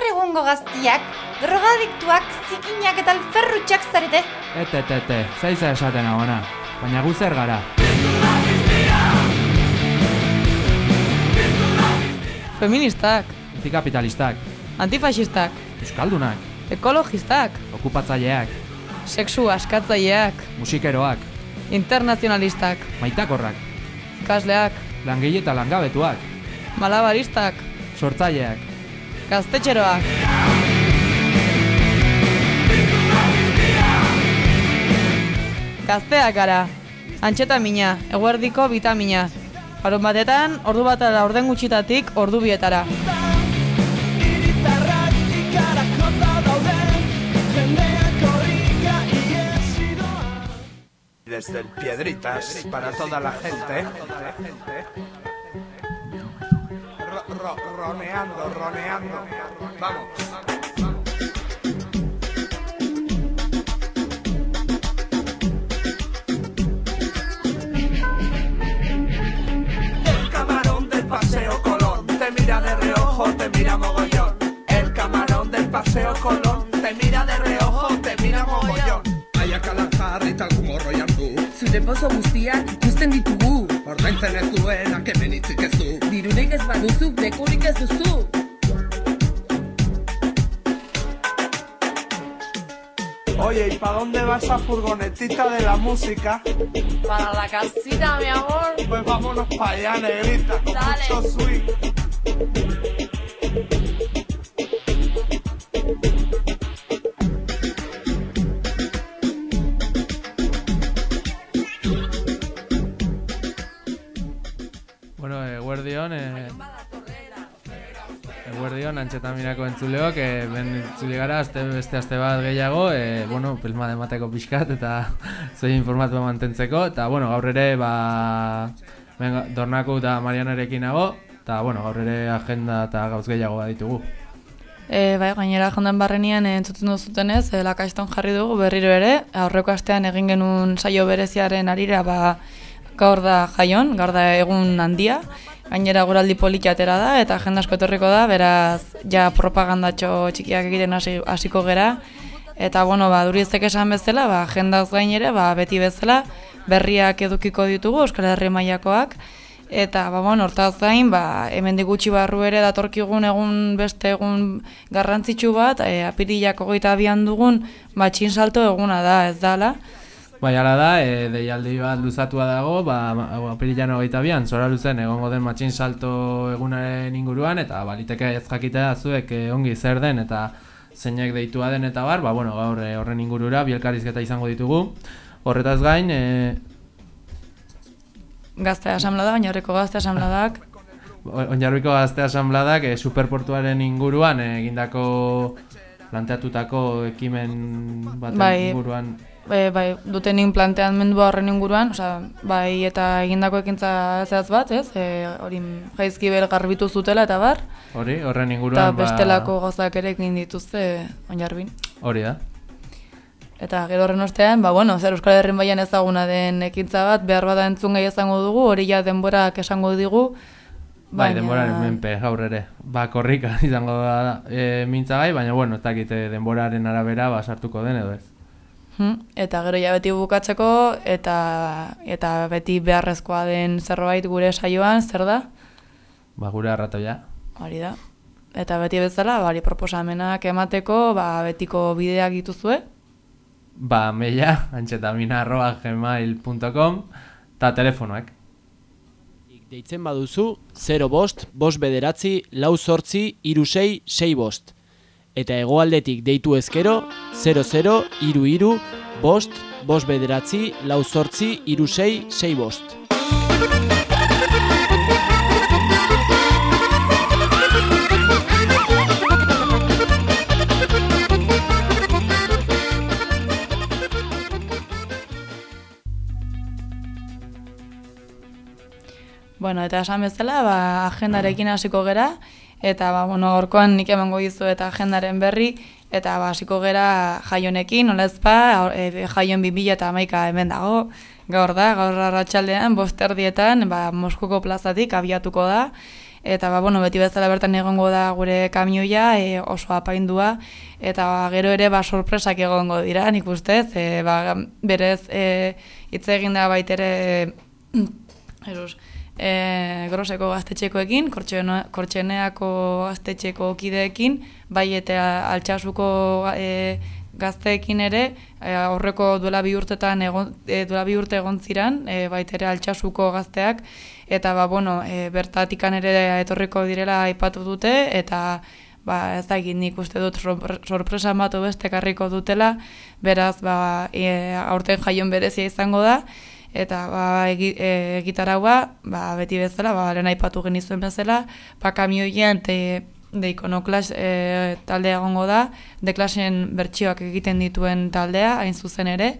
gaur egungo gaztiak, drogadiktuak, zikinak eta alferrutxak zarete. Ete, ete, ete, zaiza esaten agona, baina gu zer gara. Feministak, Antikapitalistak, antifasistak, euskaldunak, ekologistak, okupatzaileak, sexu askatzaileak, musikeroak, internazionalistak, maitakorrak, ikasleak, langile eta langabetuak, malabaristak, sortzaileak, gaztetxeroak. Gazteak gara, antxetamina, eguerdiko vitamina. Harun batetan, ordu bat ala orden gutxitatik ordu bietara. Desde el Piedritas para toda la gente. Ro- ro- roneando, roneando. Vamos. El camarón del paseo Colón te mira de reojo, te mira mogollón. El camarón del paseo Colón te mira de reojo, te mira mogollón. Aiak jarri eta gumorro jartu Zure pozo guztiak ikusten ditugu Ordaintzen ez duenak hemen hitzik ez du Oye, ¿y para dónde va esa furgonetita de la música? Para la casita, mi amor. Pues vámonos para allá, negrita, con Dale. mucho swing. Eguerdion, antxetaminako entzuleok, e, ben entzule gara, azte, beste aste bat gehiago, e, bueno, pelma demateko pixkat, eta zei informatua mantentzeko, eta, bueno, gaur ere, ba, ben, dornako eta Marianarekin nago, eta, bueno, gaur ere agenda eta gauz gehiago baditugu. E, bai, gainera jondan barrenian entzuten duzutenez, e, lakaston jarri dugu berriro ere, aurreko astean egin genuen saio bereziaren arira, ba, gaur da jaion, gaur da egun handia, gainera guraldi politia atera da, eta jende asko etorriko da, beraz, ja propagandatxo txikiak egiten hasi- hasiko gera, eta, bueno, ba, duriezek esan bezala, ba, jendaz gain ere, ba, beti bezala, berriak edukiko ditugu, Euskal Herri mailakoak, Eta, ba, bueno, hortaz gain, ba, hemendik gutxi barru ere datorkigun egun beste egun garrantzitsu bat, e, apirilak hogeita abian dugun, ba, txinsalto eguna da, ez dala. Bai, ala da, e, deialdi bat luzatua dago, ba, apirilan hogeita bian, zora luzen egongo den matxin salto egunaren inguruan, eta baliteke ez jakitea zuek e, ongi zer den, eta zeinek deitua den eta bar, ba, bueno, gaur e, horren ingurura, bielkarizketa izango ditugu. Horretaz gain, e, Gazte asamblada, gainarreko gazte asambladak, Onjarbiko Gazte Asambladak e, superportuaren inguruan e, egindako planteatutako ekimen baten Bai. inguruan e, bai, dutenin planteamendua horren inguruan, osea, bai, eta egindako ekintza zehatz bat, ez? E, hori jaizkibel garbitu zutela eta bar, hori, horren eta inguruan bestelako gauzak ere egin dituzte onjarbin. ba, hori da. Eta gero horren ostean, ba, bueno, zer Euskal Herrin baian ezaguna den ekintza bat, behar bada entzun gai izango dugu, hori ja denborak esango digu. Bai, baina- denboraren menpe, gaur ere. Ba, korrika izango da e, mintzagai, baina bueno, ez dakite denboraren arabera ba, sartuko den edo ez. Hm, Eta gero ja beti bukatzeko, eta, eta beti beharrezkoa den zerbait gure saioan, zer da? Ba, gure arratoia. Hori da. Eta beti bezala, bari proposamenak emateko, ba, betiko bideak dituzue. Ba, meia, antxetamina arroba gmail.com eta telefonoak. Deitzen baduzu 0 bost, bost bederatzi, lau sortzi, iru sei, sei bost. Eta hegoaldetik deitu ezkero 00 iru iru, bost, bost bederatzi, lau sortzi, iru sei, sei bost. Bueno, eta esan bezala, ba, agendarekin hasiko gera, eta ba, bueno, gorkoan nik emango dizu eta agendaren berri, eta ba, hasiko gera jaionekin, nola ez ba, e, jaion 2000 eta amaika hemen dago, gaur da, gaur arratsaldean bosterdietan, ba, Moskuko plazatik abiatuko da, eta ba, bueno, beti bezala bertan egongo da gure kamioia e, oso apaindua, eta ba, gero ere ba, sorpresak egongo dira, nik ustez, e, ba, berez e, hitz egin da baitere eruz, e, groseko gaztetxekoekin, kortxene, kortxeneako gaztetxeko kideekin, bai eta altxasuko e, gazteekin ere, e, aurreko duela bi urtetan egon, e, duela bi urte egon ziran, e, baitere altxasuko gazteak, eta ba, bueno, e, bertatikan ere etorriko direla aipatu dute, eta ba, ez da egin nik uste dut sorpre- sorpresa batu beste karriko dutela, beraz, ba, e, aurten jaion berezia izango da, eta ba, e, egitaraua, ba, beti bezala, ba, lehen aipatu genizuen bezala, ba, kamioian te, de ikonoklas e, taldea egongo da, de klasen bertsioak egiten dituen taldea, hain zuzen ere,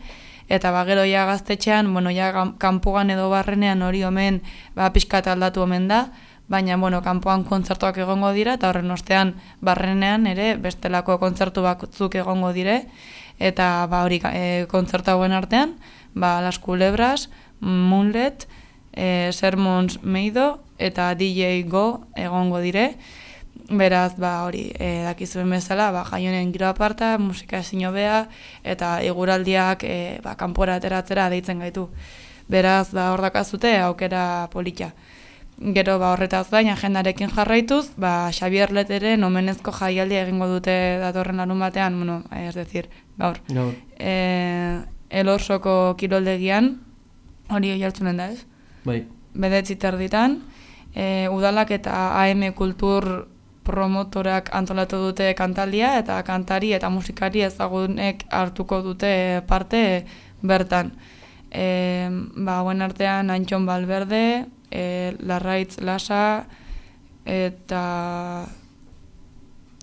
eta ba, gero ja gaztetxean, bueno, ja kanpoan edo barrenean hori omen, ba, pixka eta aldatu omen da, baina, bueno, kanpoan kontzertuak egongo dira, eta horren ostean barrenean ere bestelako kontzertu batzuk egongo dire, eta ba, hori e, kontzertu hauen artean, ba, Las Culebras, Moonlet, e, Sermons Meido, eta DJ Go egongo dire, Beraz, ba, hori, e, dakizuen bezala, ba, jaionen giro aparta, musika ezin hobea, eta eguraldiak e, ba, kanpora ateratzera deitzen gaitu. Beraz, ba, hor dakazute, aukera polita. Gero, ba, horretaz gain, agendarekin jarraituz, ba, Xabier Leteren omenezko jaialdia egingo dute datorren larun batean, bueno, ez decir, gaur. Gaur. E, elorsoko kiroldegian, hori jartzunen da, ez? Bai. bedetzi terditan, e, udalak eta AM kultur promotorak antolatu dute kantaldia eta kantari eta musikari ezagunek hartuko dute parte bertan. E, ba, hauen artean Antxon Balberde, e, Larraitz Lasa eta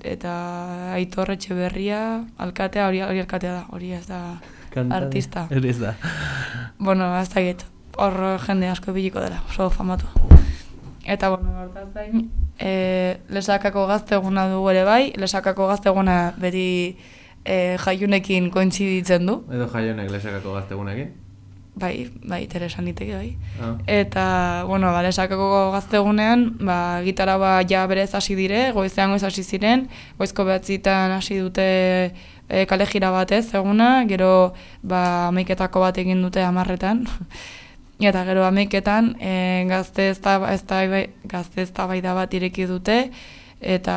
eta Aitor Etxeberria, alkatea, hori, hori alkatea da, hori ez da artista. Hori ez da. Bueno, ez da git, hor jende asko biliko dela, oso famatu. Eta, bueno, hortaz gain, e, lesakako gazteguna dugu ere bai, lesakako gazteguna beti e, jaiunekin kointziditzen du, Edo jaionek lesakako gaztegunekin. bai, bai, Teresa niteke, bai. Ah. Eta, bueno, ba, lesakako gaztegunean, ba, gitara ba, ja berez hasi dire, goizean goiz hasi ziren, goizko behatzitan hasi dute e, kale jira batez eguna, gero ba, amaiketako bat egin dute amarretan. Eta gero amaiketan e, gazte eztabai gazte eztabaida bat ireki dute eta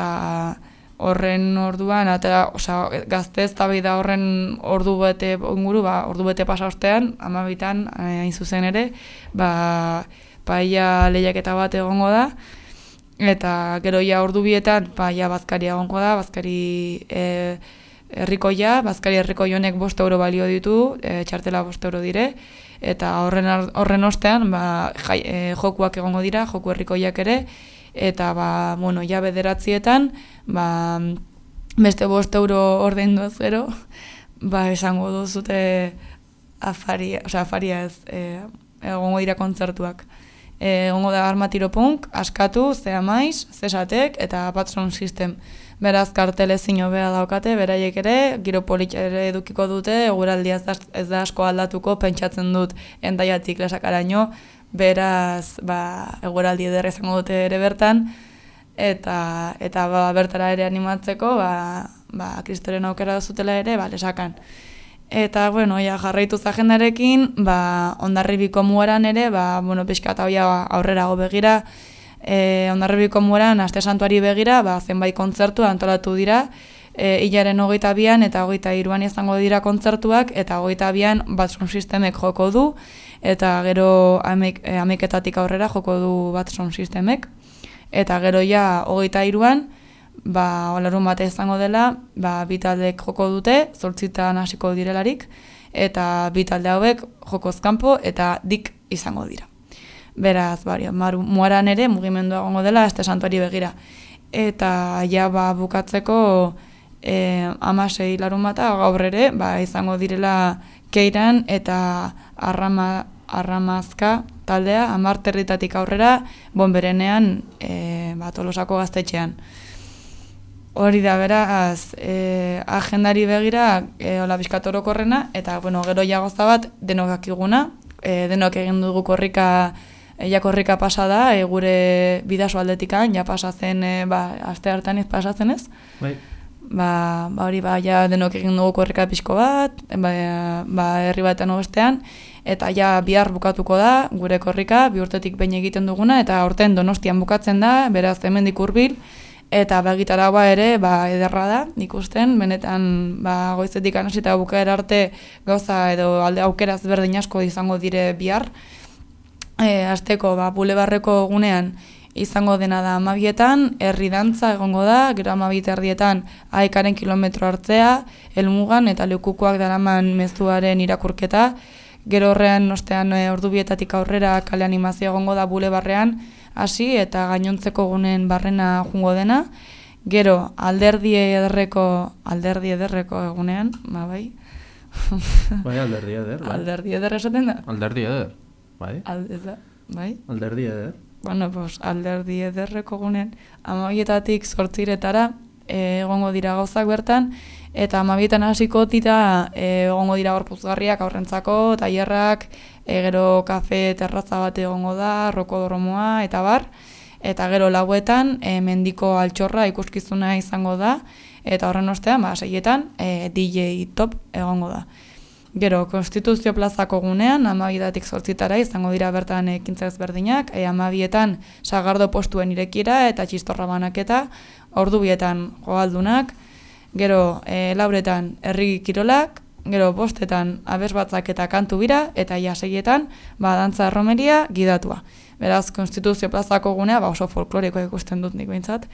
horren orduan atera, osea, gazte eztabaida horren ordu bete inguru, ba, ordu bete pasa ostean, 12tan eh, hain zuzen ere, ba paia lehiaketa bat egongo da eta gero ja ordu bietan paia bazkari egongo da, bazkari e, herrikoia, bazkari herrikoi honek 5 euro balio ditu, e, txartela 5 euro dire, eta horren horren ostean ba, jai, e, jokuak egongo dira, joku herrikoiak ere, eta ba, bueno, ja bederatzietan, ba, beste bost euro ordaindu ez gero, ba, esango duzute afaria, osea, afaria ez, e, egongo dira kontzertuak. Egongo da armatiro punk, askatu, zea maiz, zesatek, eta patron system. Beraz, kartel ezin hobea daukate, beraiek ere, giro polit edukiko dute, eguraldia ez da, asko aldatuko, pentsatzen dut endaiatik lesakaraino, beraz, ba, eguraldi ederra izango dute ere bertan, eta eta ba, bertara ere animatzeko, ba, ba, kristoren aukera zutela ere, ba, lesakan. Eta, bueno, ja, jarraituz agendarekin, ba, ondarribiko mueran ere, ba, bueno, pixka eta hoia aurrerago begira, e, ondarribiko mueran, aste santuari begira, ba, zenbait kontzertu antolatu dira, e, hogeita bian eta hogeita iruan izango dira kontzertuak, eta hogeita bian Batson Systemek joko du, eta gero e, ameketatik aurrera joko du Batson Systemek, eta gero ja hogeita iruan, ba, olarun bate izango dela, ba, bi taldek joko dute, zortzitan hasiko direlarik, eta bi talde hauek jokoz kanpo eta dik izango dira. Beraz, bari, maru, muaran ere mugimendu egongo dela, este santuari begira. Eta ja ba, bukatzeko e, amasei larun bata gaur ere, ba, izango direla keiran eta arrama, arramazka taldea, amar territatik aurrera, bonberenean, e, ba, tolosako gaztetxean. Hori da beraz, e, agendari begira, e, hola bizkat orokorrena, eta bueno, gero jagoza bat denok dakiguna, e, denok egin dugu korrika E, ja korrika pasa da, e, gure bidaso aldetikan, ja pasa zen, e, ba, aste hartan ez pasatzen ez. Bai. Ba, ba hori ba, ja denok egin dugu korrika pixko bat, ba, ba herri batean bestean, eta ja bihar bukatuko da gure korrika, bi urtetik behin egiten duguna, eta aurten donostian bukatzen da, beraz hemendik hurbil, eta begitaragoa ere ba, ederra da, ikusten, benetan ba, goizetik anasita bukaera arte gauza edo alde aukeraz berdin asko izango dire bihar, e, azteko ba, bulebarreko gunean izango dena da amabietan, herri dantza egongo da, gero amabit erdietan aekaren kilometro hartzea, elmugan eta lekukoak daraman mezuaren irakurketa, gero horrean ostean e, ordubietatik aurrera kale animazio egongo da bulebarrean, hasi eta gainontzeko gunen barrena jungo dena, gero alderdi ederreko, alderdi ederreko egunean, ba bai, Bai, alderdi eder, bai. alderdi eder esaten da? Alderdi eder, bai. Alde, ez da, bai? Alderdi eder. Bueno, pues, alderdi ederreko gunen, amabietatik sortziretara e, egongo dira gauzak bertan, eta amabietan hasiko dira e, egongo dira gorpuzgarriak aurrentzako, tailerrak, e, gero kafe terraza bat egongo da, rokodromoa, eta bar, eta gero lauetan e, mendiko altxorra ikuskizuna izango da, eta horren ostean, ba, seietan, e, DJ top egongo da. Gero, Konstituzio plazako gunean, amabidatik sortzitara izango dira bertan ekintza ezberdinak, e, amabietan sagardo postuen irekiera eta txistorra banaketa, ordu bietan joaldunak, gero e, lauretan herri kirolak, gero bostetan abes batzak eta kantu bira, eta ja seietan, ba, dantza erromeria gidatua. Beraz, Konstituzio plazako gunea, ba, oso folkloriko ikusten dut nik behintzat,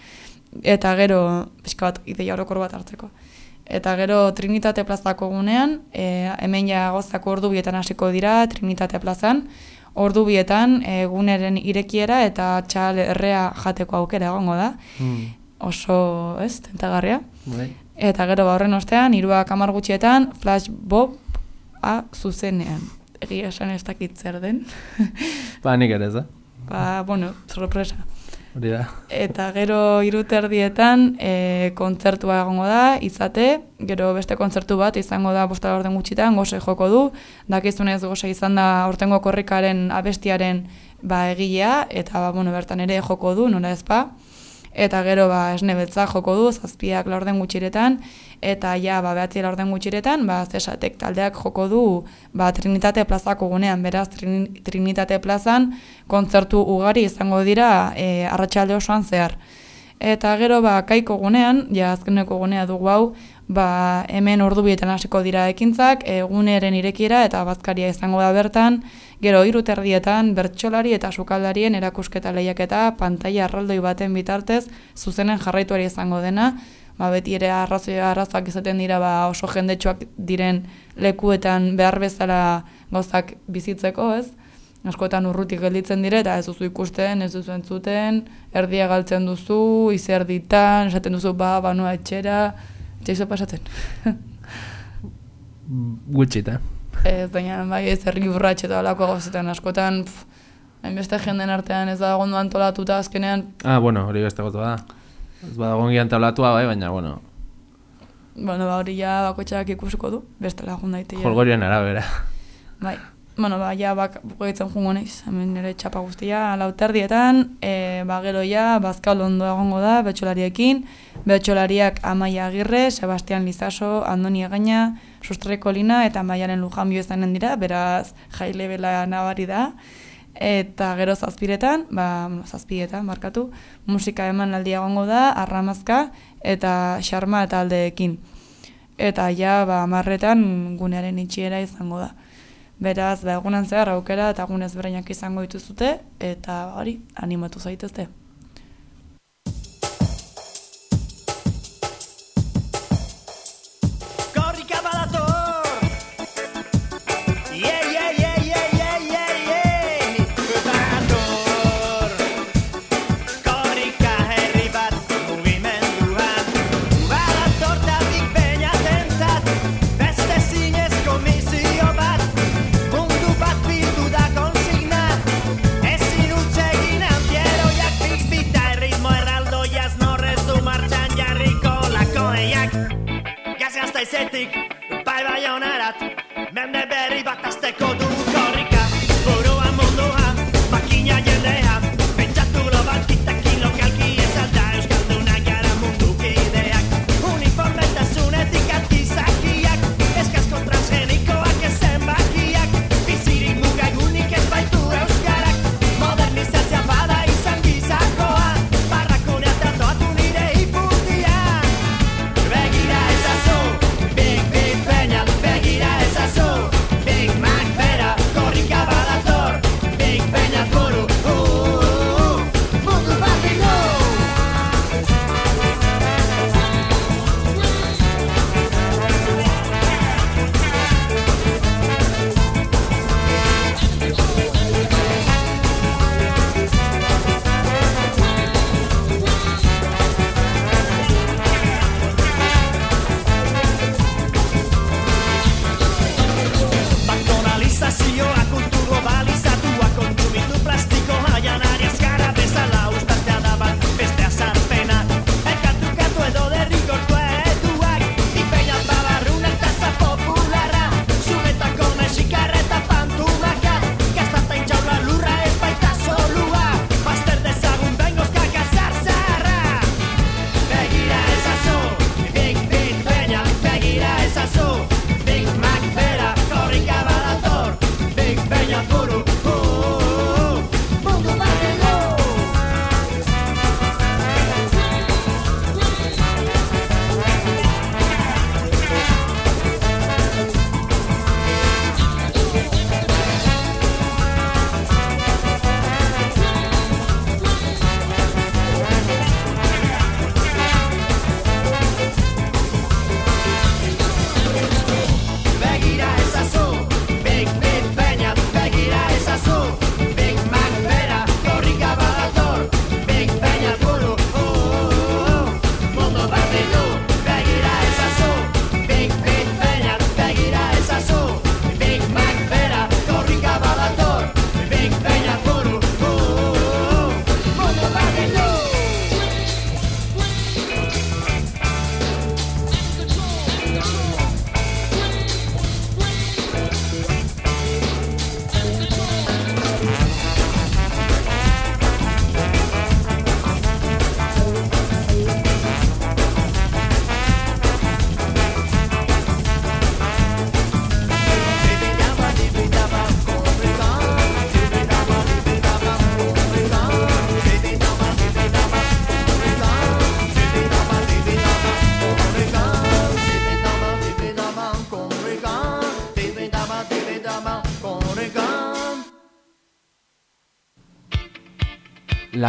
eta gero, pixka bat, ideia orokor bat hartzeko. Eta gero Trinitate plazako gunean, e, hemen ja gozako ordu bietan hasiko dira Trinitate plazan, ordu bietan e, guneren irekiera eta txal errea jateko aukera egongo da. Mm. Oso, ez, tentagarria. Bai. Eta gero ba horren ostean, hiruak hamar gutxietan, flash bob a zuzenean. Egia esan ez dakit zer den. Ba, nik ere ez da. ba, bueno, sorpresa. Hori da. Eta gero iruterdietan e, kontzertua egongo da, izate, gero beste kontzertu bat izango da bosta orden gutxitan, goze joko du, dakizunez goze izan da aurtengo korrikaren abestiaren ba, egilea, eta ba, bueno, bertan ere joko du, nola ezpa. Eta gero ba, esne beltza joko du, zazpiak laurden gutxiretan, eta ja, ba, behatzi laurden gutxiretan, ba, zesatek taldeak joko du ba, Trinitate plazako gunean, beraz, Trin- Trinitate plazan kontzertu ugari izango dira e, arratsalde osoan zehar. Eta gero ba, kaiko gunean, ja azkeneko gunea dugu hau, ba, hemen ordu bietan hasiko dira ekintzak, eguneren irekiera eta bazkaria izango da bertan, gero iruterdietan bertsolari eta sukaldarien erakusketa lehiaketa pantaila arraldoi baten bitartez zuzenen jarraituari izango dena, ba, beti ere arrazoia arrazoak izaten dira ba, oso jendetsuak diren lekuetan behar bezala gauzak bizitzeko, ez? askotan urrutik gelditzen dire eta ez duzu ikusten, ez duzu entzuten, erdia galtzen duzu, izerditan, esaten duzu ba, banua etxera, etxaizu pasatzen. Gutxita. ez baina bai ez herri urrats eta alako gauzetan askotan, pff, hainbeste jenden artean ez da ondo antolatuta azkenean, Ah, bueno, hori beste goto da. Ez badago gian taulatua bai, baina, bueno, bueno, ba, hori ja bakoitzak ikusiko du, beste lagun daite. jolgorien arabera. Bai. Bueno, ba, ja, bak, bukatzen jungo naiz, hemen nire txapa guztia, lauterdietan, e, ba, gero ja, bazkal ondo egongo da, betxolariekin, betxolariak Amaia Agirre, Sebastian Lizaso, Andoni Egaina, Sustreko Lina eta Maialen Lujanbio izanen dira, beraz, jaile bela nabari da, eta gero zazpiretan, ba, bueno, zazpietan, markatu, musika eman aldia egongo da, arramazka eta xarma eta aldeekin. Eta ja, ba, marretan gunearen itxiera izango da. Beraz, ba, egunan zehar aukera eta egun ezberdinak izango dituzute, eta hori, animatu zaitezte.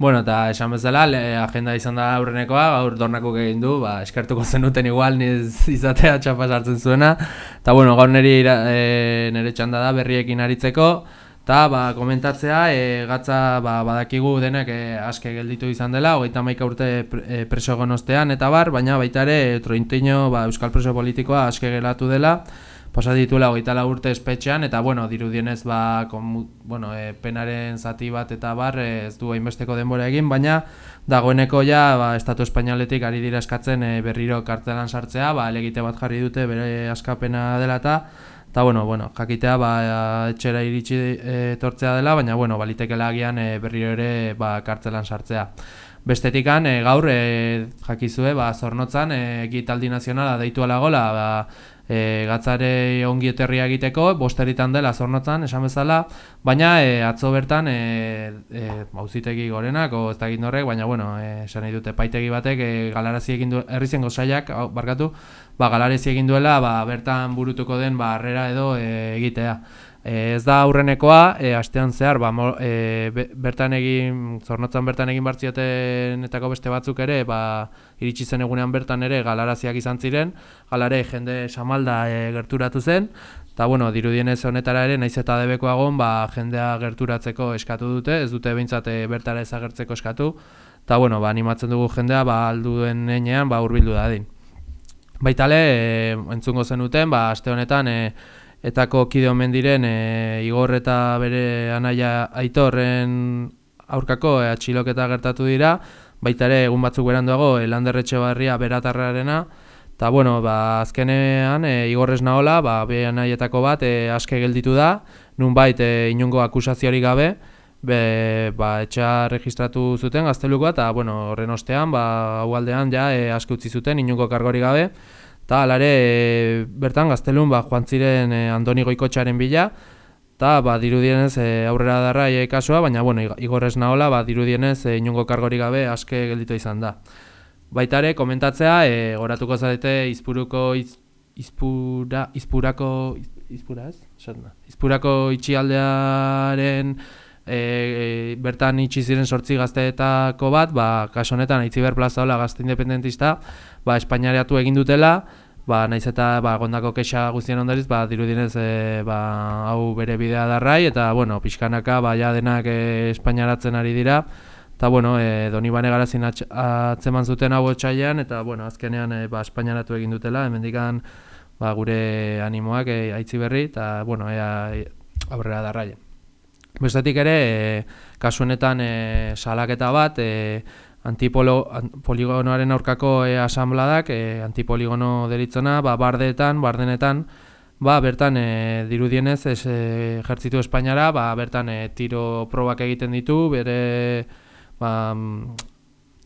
Bueno, eta esan bezala, le, agenda izan da aurrenekoa, gaur dornakuk egin du, ba, eskertuko zenuten igual niz izatea txapa sartzen zuena. Eta bueno, gaur niri ira- e, nire txanda da berriekin aritzeko, eta ba, komentatzea, e, gatza ba, badakigu denek e, aske gelditu izan dela, hogeita maika urte pre, e, preso egon ostean eta bar, baina baita ere Trointino ba, Euskal Preso Politikoa aske gelatu dela, pasa dituela hogeita lau urte espetxean, eta bueno, dirudienez ba, komu, bueno, e, penaren zati bat eta bar e, ez du hainbesteko denbora egin, baina dagoeneko ja ba, Estatu Espainaletik ari dira eskatzen e, berriro kartelan sartzea, ba, elegite bat jarri dute bere askapena dela eta Eta bueno, bueno, jakitea ba, etxera iritsi e, etortzea dela, baina bueno, balitekela agian e, berriro ere ba, kartzelan sartzea. Bestetikan, e, gaur e, jakizue, ba, zornotzan e, egitaldi nazionala deitu alagola, ba, e, gatzare ongi etorria egiteko, bosteritan dela zornotzan, esan bezala, baina e, atzo bertan e, e, auzitegi gorenak, o ez da horrek, baina bueno, e, esan nahi dute paitegi batek e, galarazi egin du, herrizen gozaiak, barkatu, ba, galarazi egin duela, ba, bertan burutuko den ba, harrera edo e, egitea. E, ez da aurrenekoa, e, astean zehar, ba, mo, e, be- bertan egin, zornotzan bertan egin bartziotenetako beste batzuk ere, ba, iritsi zen egunean bertan ere galaraziak izan ziren, galare jende samalda e, gerturatu zen, eta bueno, dirudienez honetara ere, naiz eta debekoagon, ba, jendea gerturatzeko eskatu dute, ez dute behintzat e, bertara ezagertzeko eskatu, eta bueno, ba, animatzen dugu jendea, ba, alduen enean, ba, urbildu dadin. Baitale, e, entzungo zenuten, ba, aste honetan, e, etako kide omen diren e, Igor eta bere anaia Aitorren aurkako e, atxiloketa gertatu dira, baita ere egun batzuk beranduago e, Landerretxe barria beratarrarena, eta bueno, ba, azkenean e, Igor Esnaola, ba, be anaietako bat e, aske gelditu da, nunbait e, inungo akusaziorik gabe, be, ba, etxea registratu zuten gaztelukoa, eta bueno, horren ostean, ba, hau aldean ja e, aske utzi zuten inungo kargorik gabe, eta alare e, bertan gaztelun ba, joan ziren e, Andoni Goikotxaren bila, eta ba, dirudienez e, aurrera darra e, kasua, baina bueno, Ig- Igor Esnaola ba, dirudienez e, inungo kargorik gabe aske gelditu izan da. Baita ere, komentatzea, e, goratuko zarete izpuruko iz, izpura, izpurako, iz- izpura ez? Esaten da. Izpurako itxialdearen e, e, bertan itxi ziren sortzi gazteetako bat, ba, kaso honetan Aitziber Plaza hola gazte independentista, ba, Espainiariatu egin dutela, ba, naiz eta ba, gondako kexa guztien ondariz, ba, dirudienez e, ba, hau bere bidea darrai, eta bueno, pixkanaka ba, ja denak e, Espainiaratzen ari dira, eta bueno, e, Donibane garazin atzeman zuten hau otxailean, eta bueno, azkenean e, ba, Espainiaratu egin dutela, hemendikan ba, gure animoak e, aitzi berri, eta bueno, ea e, aurrera darraien. Bestetik ere, e, kasu honetan e, salaketa bat, e, antipolo, an, poligonoaren aurkako e, asambladak, e, antipoligono deritzona, ba, bardeetan, bardenetan, ba, bertan e, dirudienez ez, e, ejertzitu Espainiara, ba, bertan e, tiro probak egiten ditu, bere ba, mm,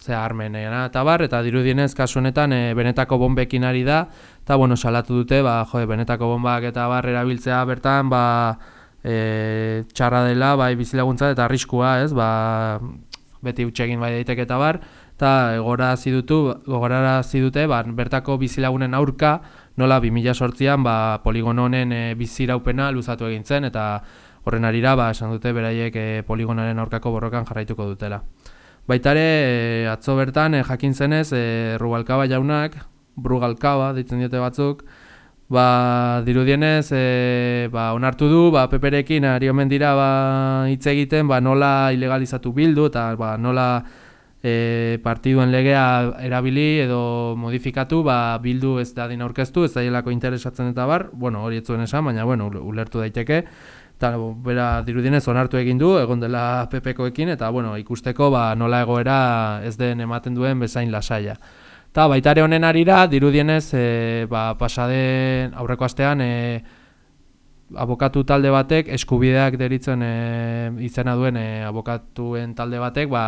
ze armenena eta bar, eta dirudienez kasu honetan e, benetako bombekin ari da, eta bueno, salatu dute, ba, jo, benetako bombak eta bar erabiltzea bertan, ba, e, txarra dela, bai bizilaguntza eta arriskua, ez, ba, beti utxegin bai daiteke eta bar, eta gogorarazi dutu, gogorarazi dute, ba, bertako bizilagunen aurka, nola 2008an ba, poligono honen e, biziraupena luzatu egin zen, eta horren arira, ba, esan dute beraiek e, poligonaren aurkako borrokan jarraituko dutela. Baitare, e, atzo bertan, e, jakin zenez, e, Rubalkaba jaunak, Brugalkaba, ditzen diote batzuk, ba, dirudienez, e, ba, onartu du, ba, peperekin ari omen dira ba, hitz egiten, ba, nola ilegalizatu bildu, eta ba, nola e, partiduen legea erabili edo modifikatu, ba, bildu ez dadin aurkeztu, ez daielako interesatzen eta bar, bueno, hori ez zuen esan, baina, bueno, ule- ulertu daiteke, eta bera dirudienez onartu egin du, egon dela PPkoekin, eta, bueno, ikusteko, ba, nola egoera ez den ematen duen bezain lasaia. Eta baitare honen arira, dirudienez, e, ba, pasaden aurreko astean, e, abokatu talde batek, eskubideak deritzen e, izena duen e, abokatuen talde batek, ba,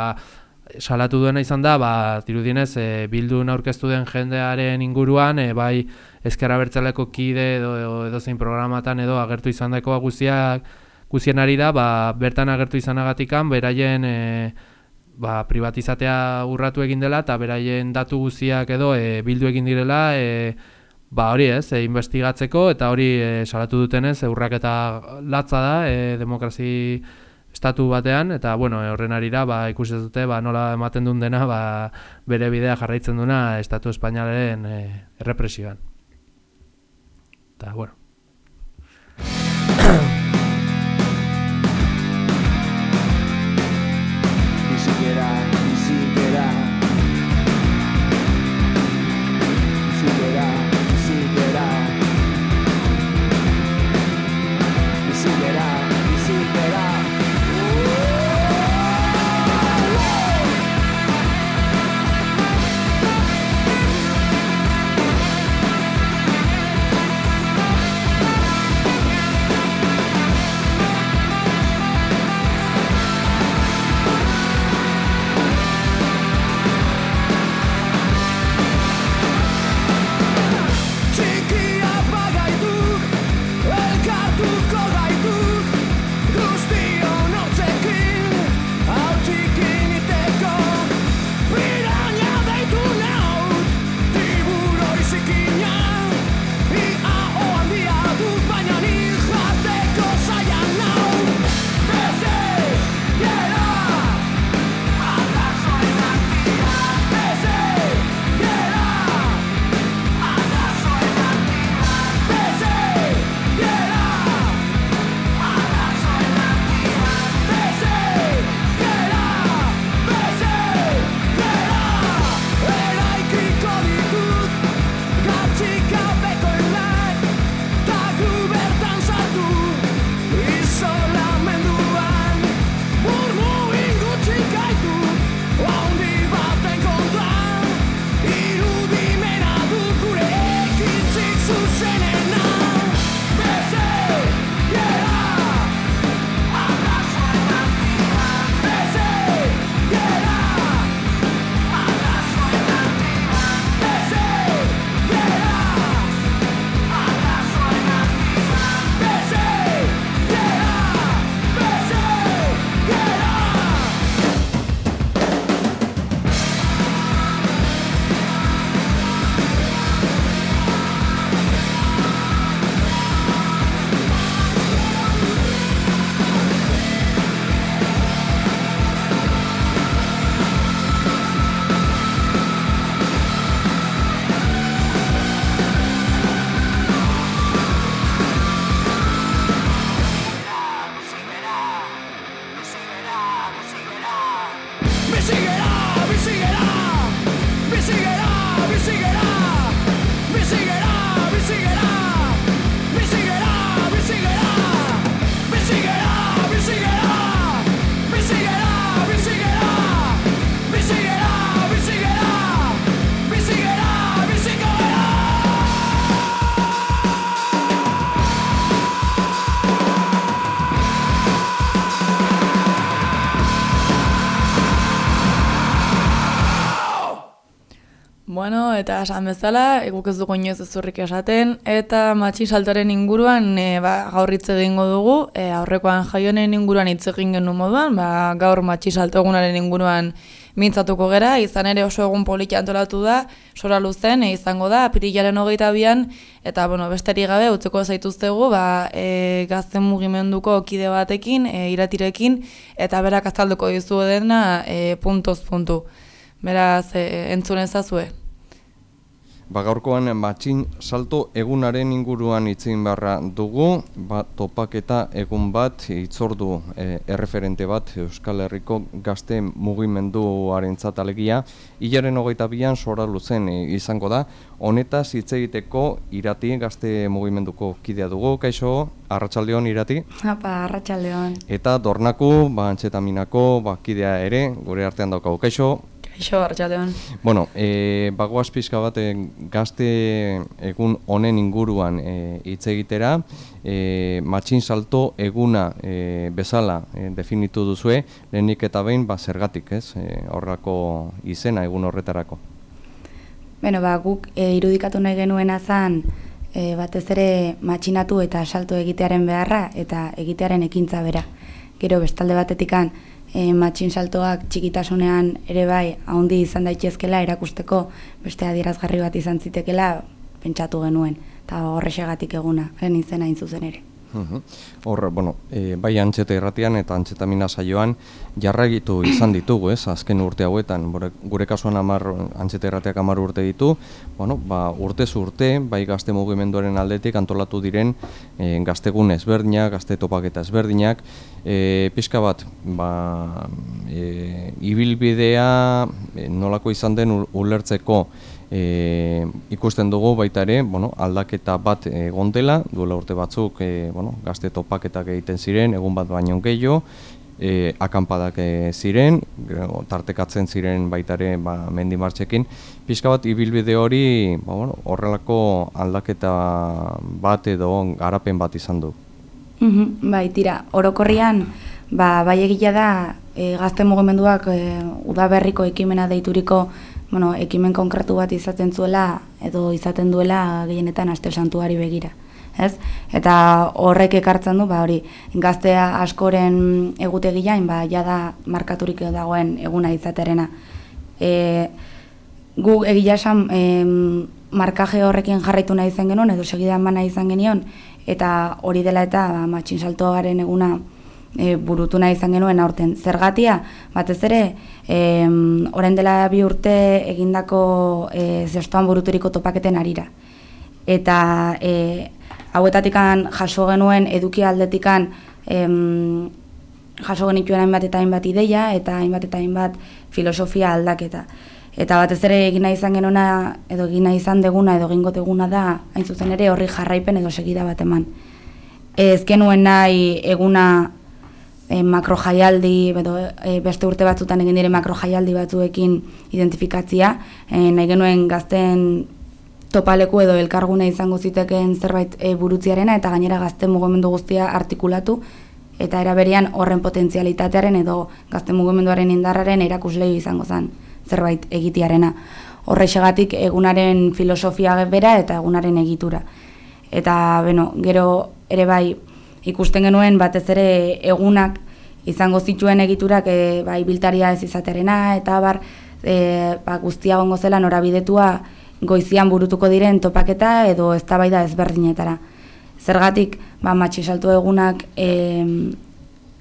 salatu duena izan da, ba, dirudienez, e, bildun aurkeztu den jendearen inguruan, e, bai ezkerra bertzeleko kide edo, edo, edo zein programatan edo agertu izan daikoa guztiak guztien ari da, ba, bertan agertu izanagatikan, beraien e, ba, privatizatea urratu egin dela eta beraien datu guztiak edo e, bildu egin direla, e, ba hori ez, e, investigatzeko eta hori e, salatu dutenez, urrak eta latza da, e, demokrazi estatu batean, eta bueno, horren arira ba, ikusi dute ba, nola ematen duen dena ba, bere bidea jarraitzen duna estatu espainalaren e, errepresioan. Eta, bueno. Esan bezala, guk ez dugu inoiz ezurrik esaten, eta matxin saltoren inguruan e, ba, gaur hitz egingo dugu, e, aurrekoan jaionen inguruan hitz egin genuen moduan, ba, gaur matxin salto egunaren inguruan mintzatuko gera, izan ere oso egun politia antolatu da, sora luzen, e, izango da, apirilaren hogeita bian, eta bueno, besterik gabe, utzeko zaituztegu, ba, e, gazten mugimenduko kide batekin, e, iratirekin, eta berak azalduko dizu dena e, puntoz puntu. Beraz, e, entzun ezazue. Ba, gaurkoan matxin salto egunaren inguruan itzin barra dugu, ba, topaketa egun bat, itzordu e, erreferente bat Euskal Herriko gazte mugimenduaren alegia, hilaren hogeita bian sora luzen e, izango da, honetaz hitz egiteko irati gazte mugimenduko kidea dugu, kaixo, arratsaldeon irati, Apa, arratsaldeon. eta dornaku, ba, antxetaminako, ba, kidea ere, gure artean daukagu, kaixo, Kaixo, arratsaldeon. Bueno, e, bagoaz pixka bat e, gazte egun honen inguruan e, hitz egitera, e, matxin salto eguna e, bezala e, definitu duzue, lehenik eta behin ba, zergatik, ez? E, horrako izena egun horretarako. Beno, ba, guk e, irudikatu nahi genuena zan, e, batez ere matxinatu eta salto egitearen beharra eta egitearen ekintza bera. Gero bestalde batetikan e, matxin saltoak txikitasunean ere bai haundi izan daitezkela erakusteko beste adierazgarri bat izan zitekela pentsatu genuen eta horrexegatik eguna, ren izena hain zuzen ere. Hor, bueno, e, bai antxeta irratian eta antxetamina saioan jarragitu izan ditugu, ez, azken urte hauetan, gure, gure kasuan amar, antxeta irratiak amar urte ditu, bueno, ba, urte urte, bai gazte mugimenduaren aldetik antolatu diren e, gaztegun ezberdinak, gazte topaketa ezberdinak, e, pixka bat, ba, e, ibilbidea e, nolako izan den ul- ulertzeko e, ikusten dugu baita ere, bueno, aldaketa bat egon dela, duela urte batzuk e, bueno, gazte topaketak egiten ziren, egun bat baino gehiago, e, akanpadak e, ziren, gero, tartekatzen ziren baita ere ba, mendi martxekin, pixka bat ibilbide hori ba, bueno, horrelako aldaketa bat edo garapen bat izan du. Mhm, bai, tira, orokorrian, ba, bai egia da, e, gazte mugimenduak e, udaberriko ekimena deituriko bueno, ekimen konkretu bat izaten zuela edo izaten duela gehienetan aste santuari begira. Ez? Eta horrek ekartzen du, ba hori, gaztea askoren egutegiain, ba jada markaturik dagoen eguna izaterena. E, gu egia esan em, markaje horrekin jarraitu nahi izan genuen, edo segidan bana izan genion, eta hori dela eta ba, matxin saltoaren eguna e, burutu nahi izan genuen aurten. Zergatia, batez ere, e, orain dela bi urte egindako e, zestoan buruturiko topaketen arira. Eta e, hauetatikan jaso genuen eduki aldetikan em, jaso genituen hainbat eta hainbat ideia eta hainbat eta hainbat filosofia aldaketa. Eta batez ere egin nahi izan genuna edo egin nahi izan deguna edo egingo deguna da hain zuzen ere horri jarraipen edo segida bat eman. Ez genuen nahi eguna e, makro jaialdi, edo e, beste urte batzutan egin dire makro jaialdi batzuekin identifikatzia, e, nahi genuen gazten topaleku edo elkargune izango zitekeen zerbait e, burutziarena eta gainera gazte mugimendu guztia artikulatu eta eraberean horren potentzialitatearen edo gazte mugimenduaren indarraren erakusleio izango zen zerbait egitiarena. Horrexegatik egunaren filosofia bera eta egunaren egitura. Eta, bueno, gero ere bai ikusten genuen batez ere egunak izango zituen egiturak e, bai biltaria ez izaterena eta bar e, ba, guztia gongo zela norabidetua goizian burutuko diren topaketa edo eztabaida ezberdinetara. Zergatik, ba, matxisaltu egunak e,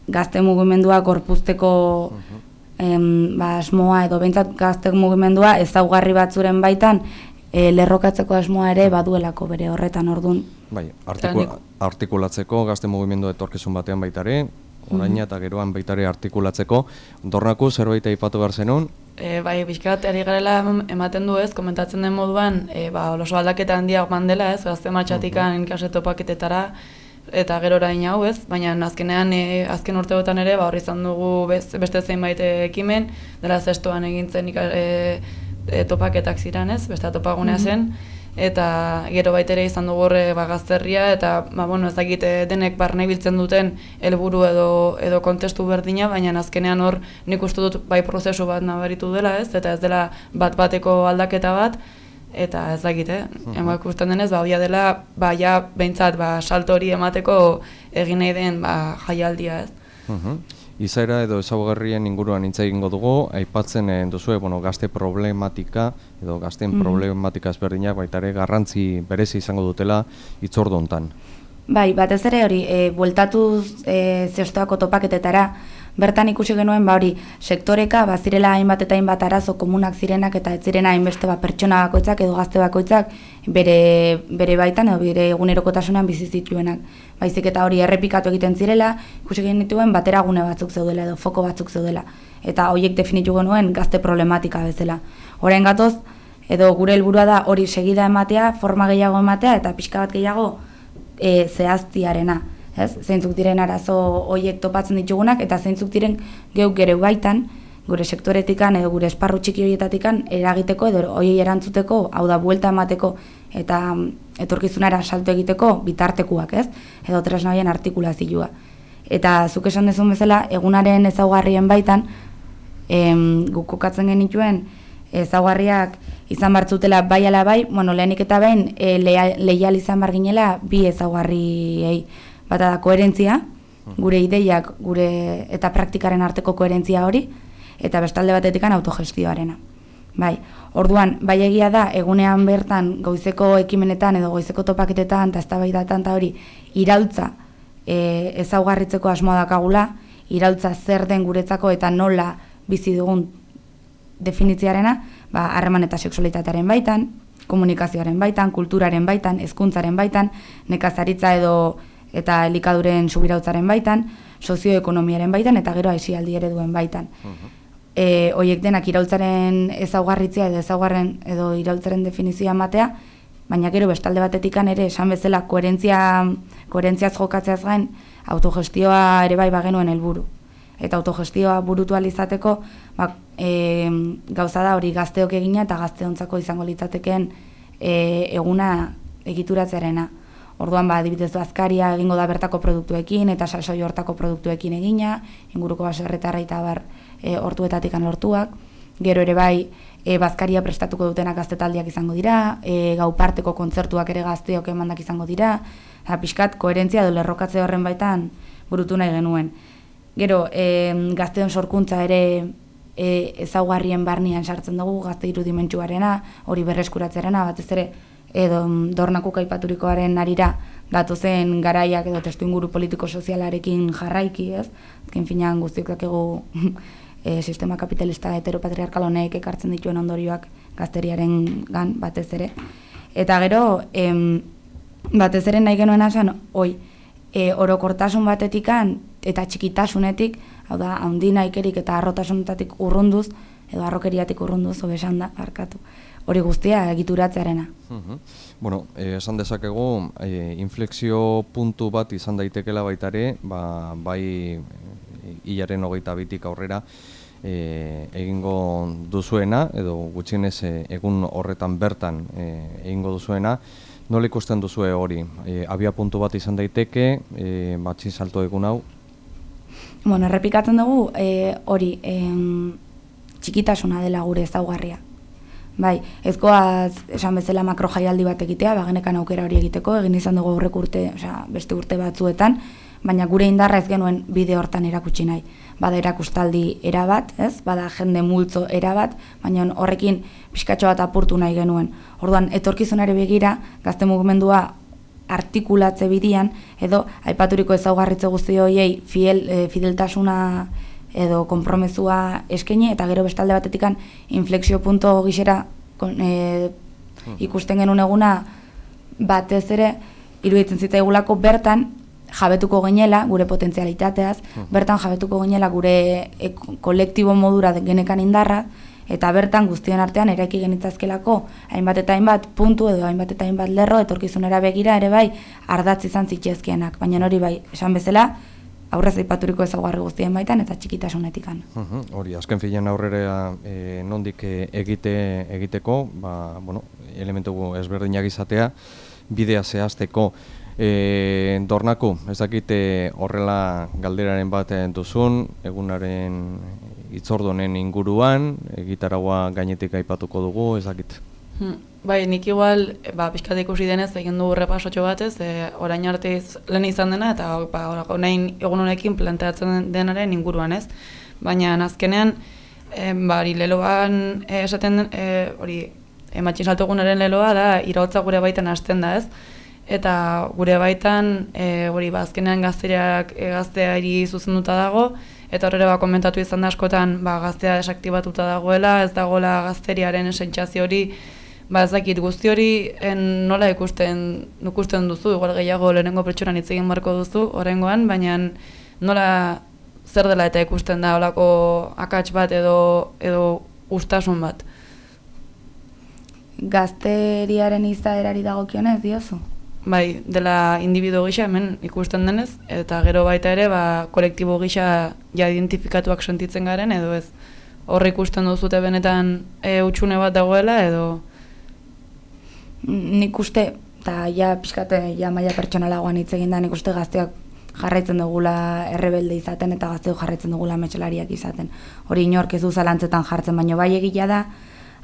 gazte mugimendua gorpuzteko em, ba, asmoa edo behintzat gazte mugimendua ezaugarri batzuren baitan e, lerrokatzeko asmoa ere baduelako bere horretan ordun. Bai, artiku, artikulatzeko gazte mugimendu etorkizun batean baitare, oraina eta geroan baitare artikulatzeko, dornaku zerbait aipatu behar zenun, E, bai, pixkat, ari garela ematen du ez, komentatzen den moduan, e, ba, oso aldaketa handia eman dela ez, gazte matxatikan ikase topaketetara, eta gero orain hau ez, baina azkenean, e, azken urteotan ere, ba, horri izan dugu bez, beste zeinbait ekimen, dela zestoan egintzen ika, e, e, topaketak ziren ez, beste topagunea zen, eta gero baitere izan dugu horre ba, gazterria, eta ba, bueno, ez dakit e, denek barne biltzen duten helburu edo, edo kontestu berdina, baina azkenean hor nik uste dut bai prozesu bat nabaritu dela ez, eta ez dela bat bateko aldaketa bat, eta ez dakit, eh? Mhm. ikusten denez, ba, hoia dela, ba, ja, behintzat, ba, salto hori emateko egin nahi den, ba, jaialdia, ez. Mhm. Izaera edo ezaugarrien inguruan hitz egingo dugu, aipatzen eh, duzue, bueno, gazte problematika edo gazten Mhm. problematika ezberdinak baita ere garrantzi berezi izango dutela itzordu hontan. Bai, batez ere hori, e, bueltatuz e, zeostoako topaketetara, bertan ikusi genuen ba hori, sektoreka bazirela hainbat eta hainbat arazo komunak zirenak eta ez zirena hainbeste ba, pertsona bakoitzak edo gazte bakoitzak bere, bere baitan edo bere egunerokotasunan bizi zituenak. Baizik eta hori errepikatu egiten zirela, ikusi genituen bateragune batzuk zeudela edo foko batzuk zeudela. Eta horiek definitu genuen gazte problematika bezala. Orain gatoz, edo gure helburua da hori segida ematea, forma gehiago ematea eta pixka bat gehiago e, zehaztiarena. Ez? Zeintzuk diren arazo horiek topatzen ditugunak eta zeintzuk diren geuk gere baitan gure sektoretikan edo gure esparru txiki horietatikan eragiteko edo hoiei erantzuteko, hau da buelta emateko eta mm, etorkizunara salto egiteko bitartekuak, ez? Edo tresna horien artikulazioa. Eta zuk esan dezun bezala, egunaren ezaugarrien baitan, em, guk kokatzen genituen, ezaugarriak izan bartzutela bai ala bai, bueno, lehenik eta behin e, lea- leial izan bar ginela bi ezaugarriei. Bata da koherentzia, gure ideiak, gure eta praktikaren arteko koherentzia hori, eta bestalde batetikan autogestioarena. Bai, orduan, bai egia da, egunean bertan goizeko ekimenetan edo goizeko topaketetan eta eztabaidatan eta hori irautza e, ezaugarritzeko asmoa dakagula, irautza zer den guretzako eta nola bizi dugun definitziarena, ba, harreman eta sexualitatearen baitan, komunikazioaren baitan, kulturaren baitan, hezkuntzaren baitan, nekazaritza edo eta elikaduren subirautzaren baitan, sozioekonomiaren baitan eta gero aisialdi ereduen baitan. E, oiek denak iraultzaren ezaugarritzea edo ezaugarren edo iraultzaren definizioa ematea, baina gero bestalde batetikan ere esan bezala koherentzia koherentziaz jokatzeaz gain autogestioa ere bai bagenuen helburu. Eta autogestioa burutu ahal izateko, ba, e, gauza da hori gazteok egina eta gazteontzako izango litzatekeen e, eguna egituratzearena. Orduan ba adibidez bazkaria egingo da bertako produktuekin eta sasoi hortako produktuekin egina, inguruko baserritarra eta bar e, hortuetatikan lortuak. Gero ere bai e, bazkaria prestatuko dutenak gaztetaldiak izango dira, e, gau parteko kontzertuak ere gazteok emandak izango dira, eta pixkat koherentzia edo lerrokatze horren baitan burutu nahi genuen. Gero, e, gazteon sorkuntza ere e, ezaugarrien barnean sartzen dugu, gazte irudimentsuarena, hori berreskuratzearena, batez ere, edo mm, dornakuk aipaturikoaren arira datozen garaiak edo testu inguru politiko-sozialarekin jarraiki, ez? Azken finean guztiok dakegu e, sistema kapitalista heteropatriarkal honek ekartzen dituen ondorioak gazteriaren gan batez ere. Eta gero, em, batez ere nahi genuen esan, oi, e, orokortasun batetikan eta txikitasunetik, hau da, handi nahikerik eta arrotasunetatik urrunduz, edo arrokeriatik urrunduz, hobesan da, barkatu. Hori guztia egituratzearena. Mhm. Bueno, eh, esan dezakegu, eh, inflexio puntu bat izan daitekela baita ere, ba, bai eh, hilaren hogeita bitik aurrera, eh, egingo duzuena, edo gutxienez eh, egun horretan bertan eh, egingo duzuena, nola ikusten duzue hori? Eh, abia puntu bat izan daiteke, eh, matxin salto egun hau, Bueno, errepikatzen dugu e, hori em, txikitasuna dela gure ezaugarria. Bai, ezkoaz esan bezala makro jaialdi bat egitea, bagenekan aukera hori egiteko, egin izan dugu aurrek urte, osea, beste urte batzuetan, baina gure indarra ez genuen bide hortan erakutsi nahi. Bada erakustaldi erabat, ez? Bada jende multzo erabat, baina horrekin pixkatxo bat apurtu nahi genuen. Orduan, etorkizunare begira, gazte mugimendua artikulatze bidian, edo aipaturiko ezaugarritze guzti horiei fiel, e, fideltasuna edo konpromezua eskaini eta gero bestalde batetikan inflexio punto gisera e, ikusten genuen eguna batez ere iruditzen zitzaigulako bertan jabetuko ginela gure potentzialitateaz, bertan jabetuko ginela gure e, kolektibo modura genekan indarra, eta bertan guztion artean eraiki genitzazkelako hainbat eta hainbat puntu edo hainbat eta hainbat lerro etorkizunera begira ere bai ardatz izan zitezkienak, baina hori bai, esan bezala, aurrez aipaturiko ezaugarri guztien baitan eta txikitasunetikan. Hori, azken filen aurrera e, nondik eh, egite egiteko, ba, bueno, elementu ezberdinak izatea, bidea zehazteko. E, dornaku, ez dakite horrela galderaren bat duzun, egunaren itzordonen inguruan, egitaragua gainetik aipatuko dugu, ez dakit. Hmm. Bai, nik igual, ba, pixkat ikusi denez, egin du repasotxo batez, e, orain arte lehen izan dena, eta ba, ora- orain egun honekin planteatzen denaren inguruan ez. Baina azkenean, e, ba, leloan e, esaten den, e, hori, ematxin salto egunaren leloa da, irautza gure baitan hasten da ez. Eta gure baitan, e, hori, ba, azkenean gazteak e, gazteari zuzenduta dago, eta horre ba, komentatu izan da askotan ba, gaztea desaktibatuta dagoela, ez dagoela gazteriaren sentsazio hori, ba ez dakit guzti hori en, nola ikusten ikusten duzu, igual gehiago lehenengo pertsonan hitz egin barko duzu oraingoan, baina nola zer dela eta ikusten da holako akats bat edo edo ustasun bat. Gazteriaren izaerari dagokionez diozu? Bai, dela individu gisa hemen ikusten denez, eta gero baita ere ba, kolektibo gisa ja identifikatuak sentitzen garen edo ez. Horre ikusten duzute benetan e, utxune bat dagoela edo nik uste, eta ja pixkate, ja maia pertsonalagoan hitz egin da, nik uste gazteak jarraitzen dugula errebelde izaten eta gazteok jarraitzen dugula metxelariak izaten. Hori inork ez du zalantzetan jartzen, baina bai egia da,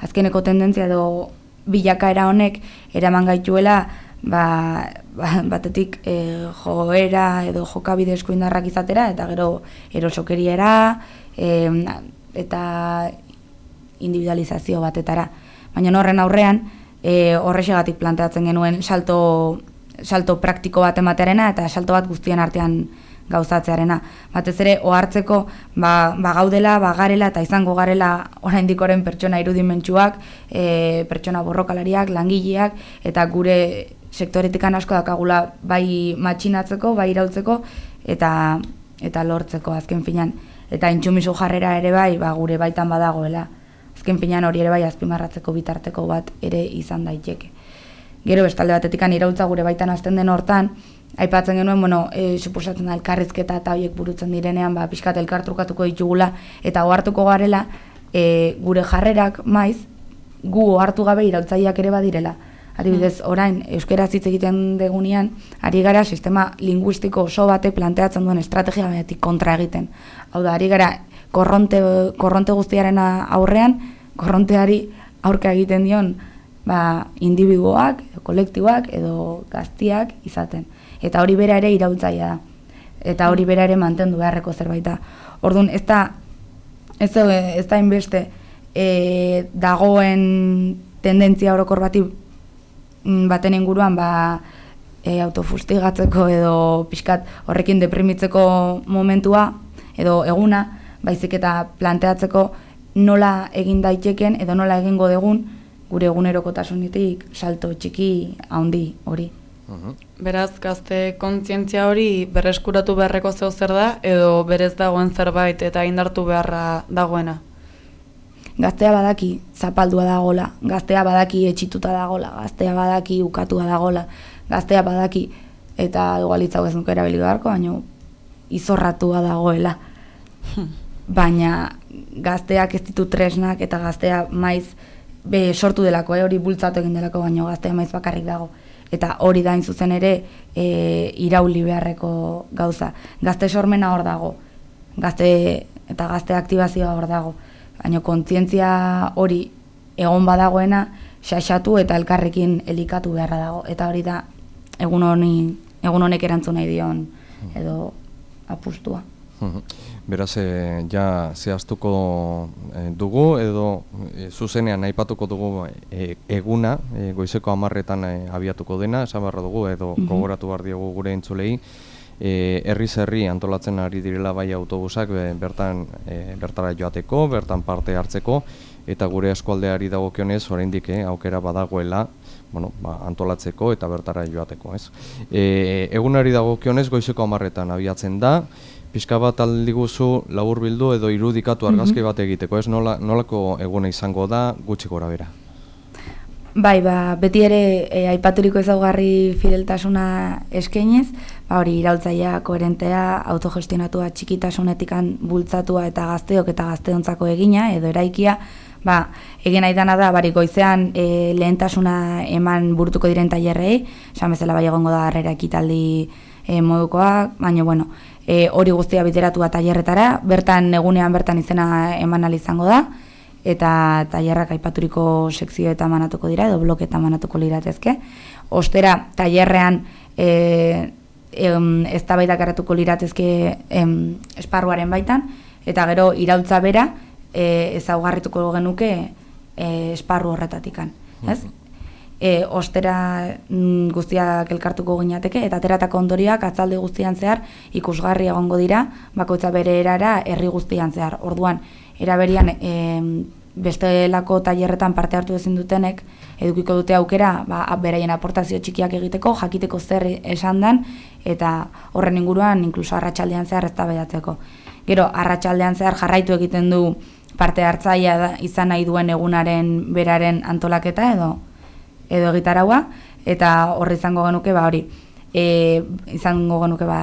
azkeneko tendentzia edo bilakaera honek eraman gaituela ba, ba, batetik e, joera edo jokabide eskuindarrak izatera eta gero erosokeriera e, eta individualizazio batetara. Baina horren aurrean, e, horrexegatik planteatzen genuen salto, salto praktiko bat ematearena eta salto bat guztien artean gauzatzearena. Batez ere, ohartzeko ba, ba gaudela, ba garela eta izango garela oraindik oren pertsona irudimentsuak, e, pertsona borrokalariak, langileak eta gure sektoretikan asko dakagula bai matxinatzeko, bai irautzeko eta eta lortzeko azken finan. Eta intsumisu jarrera ere bai, ba, gure baitan badagoela azken pinan hori ere bai azpimarratzeko bitarteko bat ere izan daiteke. Gero bestalde batetikan irautza gure baitan hasten den hortan, aipatzen genuen, bueno, e, suposatzen da elkarrizketa eta horiek burutzen direnean, ba, pixkat elkartrukatuko ditugula, eta ohartuko garela, e, gure jarrerak maiz, gu ohartu gabe irautzaileak ere badirela. Adibidez, orain, euskera hitz egiten degunean, ari gara sistema linguistiko oso bate planteatzen duen estrategia benetik kontra egiten. Hau da, ari gara korronte, korronte guztiaren aurrean, korronteari aurka egiten dion ba, individuoak, edo kolektiboak, edo gaztiak izaten. Eta hori bera ere irautzaia da. Eta hori bera ere mantendu beharreko zerbaita. Orduan, ez da, ez, ez da inbeste e, dagoen tendentzia orokor bati mm, baten inguruan ba, e, autofustigatzeko edo pixkat horrekin deprimitzeko momentua edo eguna, baizik eta planteatzeko nola egin daiteken edo nola egingo degun gure egunerokotasunetik salto txiki handi hori. Beraz, gazte kontzientzia hori berreskuratu beharreko zeo zer da edo berez dagoen zerbait eta indartu beharra dagoena? Gaztea badaki zapaldua dagola, gaztea badaki etxituta dagola, gaztea badaki ukatua dagola, gaztea badaki eta igualitzau ez nuke erabili beharko, baina izorratua dagoela. Baina gazteak ez ditu tresnak eta gaztea maiz be, sortu delako, eh, hori bultzatu egin delako, baina gaztea maiz bakarrik dago. Eta hori da zuzen ere e, irauli beharreko gauza. Gazte sormena hor dago, gazte eta gazte aktibazioa hor dago. Baina kontzientzia hori egon badagoena, xaxatu eta elkarrekin elikatu beharra dago. Eta hori da egun, honi, egun honek erantzun nahi dion edo apustua. Beraz, e, ja zehaztuko e, dugu edo e, zuzenean aipatuko dugu e, eguna, e, goizeko amarretan e, abiatuko dena, esan barra dugu edo mm gogoratu behar diogu gure entzulei, e, herri antolatzen ari direla bai autobusak e, bertan e, bertara joateko, bertan parte hartzeko, eta gure eskualdeari dagokionez oraindik eh, aukera badagoela bueno, ba, antolatzeko eta bertara joateko. Ez. E, egunari dagokionez goizeko amarretan abiatzen da, pixka bat aldiguzu labur bildu edo irudikatu argazki mhm. bat egiteko, ez nola, nolako eguna izango da gutxi gora bera? Bai, ba, beti ere e, aipaturiko ezaugarri fideltasuna eskainez, ba, hori iraultzaia, koherentea, autogestionatua, txikitasunetikan bultzatua eta gazteok eta gazteontzako egina edo eraikia, ba, egin nahi dana da, bari goizean e, lehentasuna eman burutuko diren tailerrei, esan bezala bai egongo da harrera ekitaldi e, modukoak, baina, bueno, e, hori guztia bideratu tailerretara, bertan egunean bertan izena eman izango da, eta tailerrak aipaturiko sekzio eta manatuko dira, edo bloke eta manatuko liratezke. Ostera, tailerrean e, ez da garatuko liratezke em, esparruaren baitan, eta gero irautza bera e, ezaugarrituko genuke e, esparru horretatikan. Ez? E, ostera mm, guztiak elkartuko ginateke eta ateratako ondoriak atzalde guztian zehar ikusgarri egongo dira bakoitza bere erara herri guztian zehar. Orduan, eraberian e, bestelako tailerretan parte hartu ezin dutenek edukiko dute aukera ba, beraien aportazio txikiak egiteko, jakiteko zer esan dan eta horren inguruan inkluso arratsaldean zehar ez da Gero, arratsaldean zehar jarraitu egiten du parte hartzaia izan nahi duen egunaren beraren antolaketa edo edo egitaraua, eta horri izango genuke, ba hori, e, izango genuke, ba,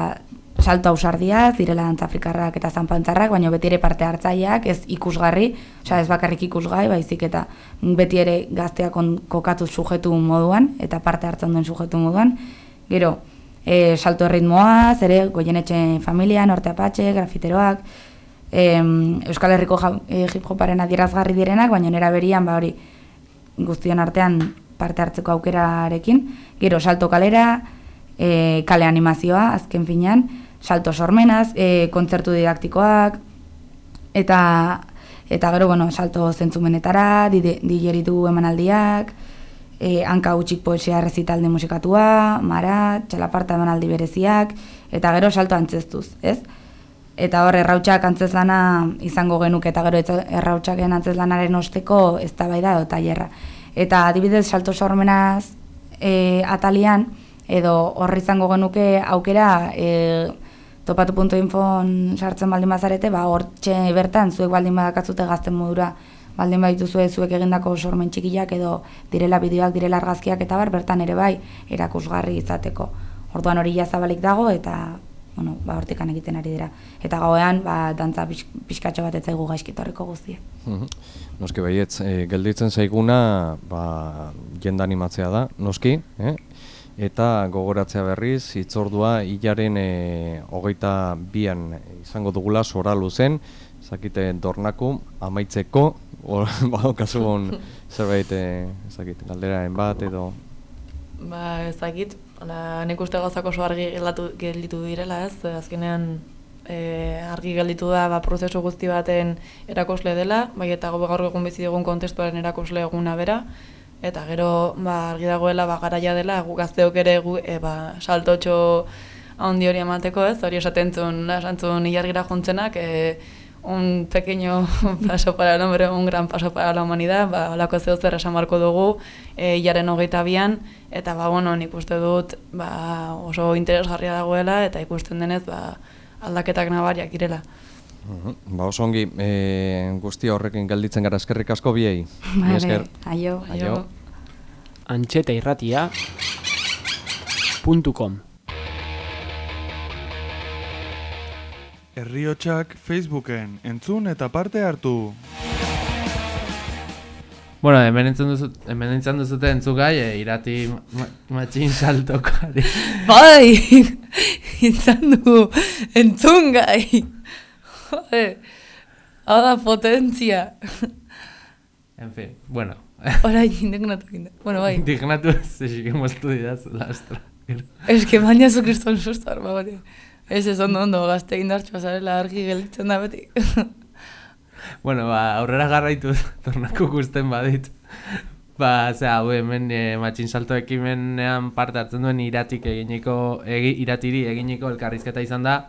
salto ausardiaz, direla dantza afrikarrak eta zanpantzarrak, baina beti ere parte hartzaileak, ez ikusgarri, osea ez bakarrik ikusgai, baizik eta beti ere gazteak kokatu sujetu moduan, eta parte hartzen duen sujetu moduan. Gero, e, salto erritmoaz, ere goienetxe familia, norte apatxe, grafiteroak, em, Euskal Herriko ja, e, hip hoparen adierazgarri direnak, baina nera berian ba hori guztion artean parte hartzeko aukerarekin. Gero salto kalera, e, kale animazioa, azken finean, salto sormenaz, e, kontzertu didaktikoak, eta eta gero, bueno, salto zentzumenetara, digeritu emanaldiak, e, hanka utxik poesia rezitalde musikatua, mara, txalaparta emanaldi bereziak, eta gero salto antzestuz, ez? Eta hor, errautxak antzezlana izango genuke, eta gero errautxaken antzezlanaren osteko ez da edo tailerra. Eta adibidez, salto sormenaz e, atalian, edo horri izango genuke aukera e, topatu.infon sartzen baldin bazarete, ba, hortxe bertan zuek baldin badakatzute gazten modura baldin badituzue zuek egindako sormen txikiak edo direla bideoak, direla argazkiak eta bar, bertan ere bai erakusgarri izateko. Orduan hori ja zabalik dago eta bueno, ba, hortikan egiten ari dira. Eta gauean, ba, dantza pix, pixkatxo bat etzaigu gaizkitorreko guztiek. Mhm. Noski baietz, e, gelditzen zaiguna ba, jenda animatzea da, noski, eh? eta gogoratzea berriz, hitzordua hilaren e, hogeita bian izango dugula sora luzen, zakite dornaku, amaitzeko, hor, badokazu hon zerbait, e, zakit, galderaren bat edo... Ba, ez dakit, Hala, nik uste gauzak oso argi gelditu direla, ez? Azkenean e, argi gelditu da ba, prozesu guzti baten erakusle dela, bai eta gaur egun bizi dugun kontestuaren erakusle eguna bera, eta gero ba, argi dagoela ba, garaia dela, gu gazteok ere gu, e, ba, saltotxo handi hori emateko, ez? Hori esaten zuen, esantzun ilargira juntzenak, e, un pequeño paso para el hombre, un gran paso para la humanidad, ba, holako zeo zer esan barko dugu, e, jaren hogeita bian, eta ba, bueno, nik uste dut ba, oso interesgarria dagoela, eta ikusten denez ba, aldaketak nabariak direla. Mhm. Ba oso ongi, e, guztia horrekin gelditzen gara eskerrik asko biei. Mila esker. aio. Aio. Antxeta irratia puntu com. Herriotsak Facebooken entzun eta parte hartu. Bueno, hemen entzun duzu, hemen entzun duzute entzugai, e, irati ma, matxin saltokari. Bai, izan du, entzun gai. Jode, hau da potentzia. En fin, bueno. Hora, indignatu egin da. Bueno, bai. Indignatu ez, esik moztu didaz, lastra. Ez que baina zu kriston susto arma bati. Ez ez ondo ondo, gazte indartxoa zarela argi gelditzen da beti. bueno, ba, aurrera garraitu tornako gusten badit. Ba, zera, hau hemen e, matxin salto ekimenean parte hartzen duen iratik eginiko, egi, iratiri eginiko elkarrizketa izan da.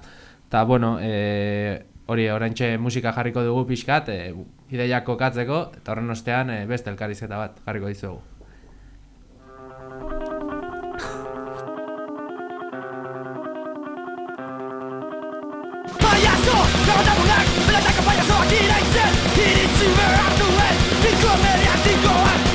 Eta, bueno, e, hori oraintxe musika jarriko dugu pixkat, e, ideiak kokatzeko, eta horren ostean e, beste elkarrizketa bat jarriko dizugu. Payaso, lagundagunak, belatako payasoak iraintzen Iritsi behar duen, zirko mediatikoak Izaren,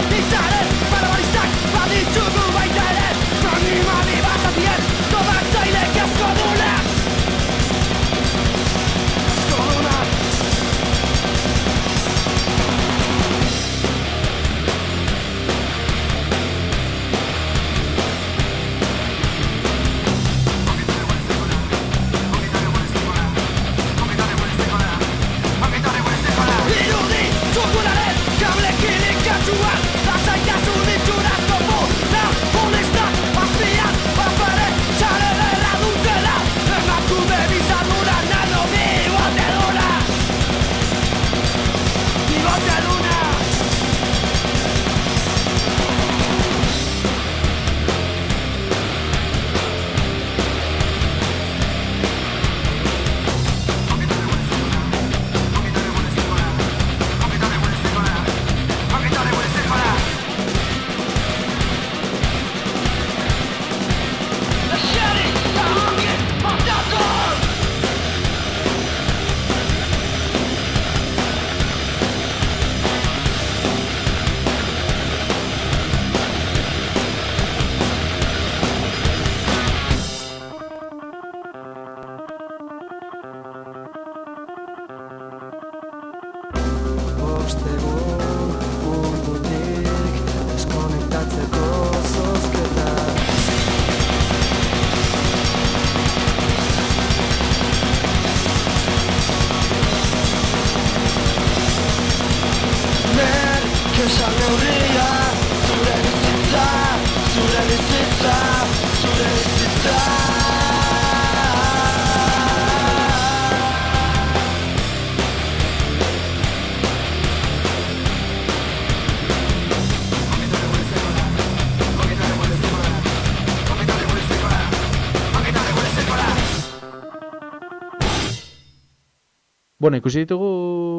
Bueno, ikusi ditugu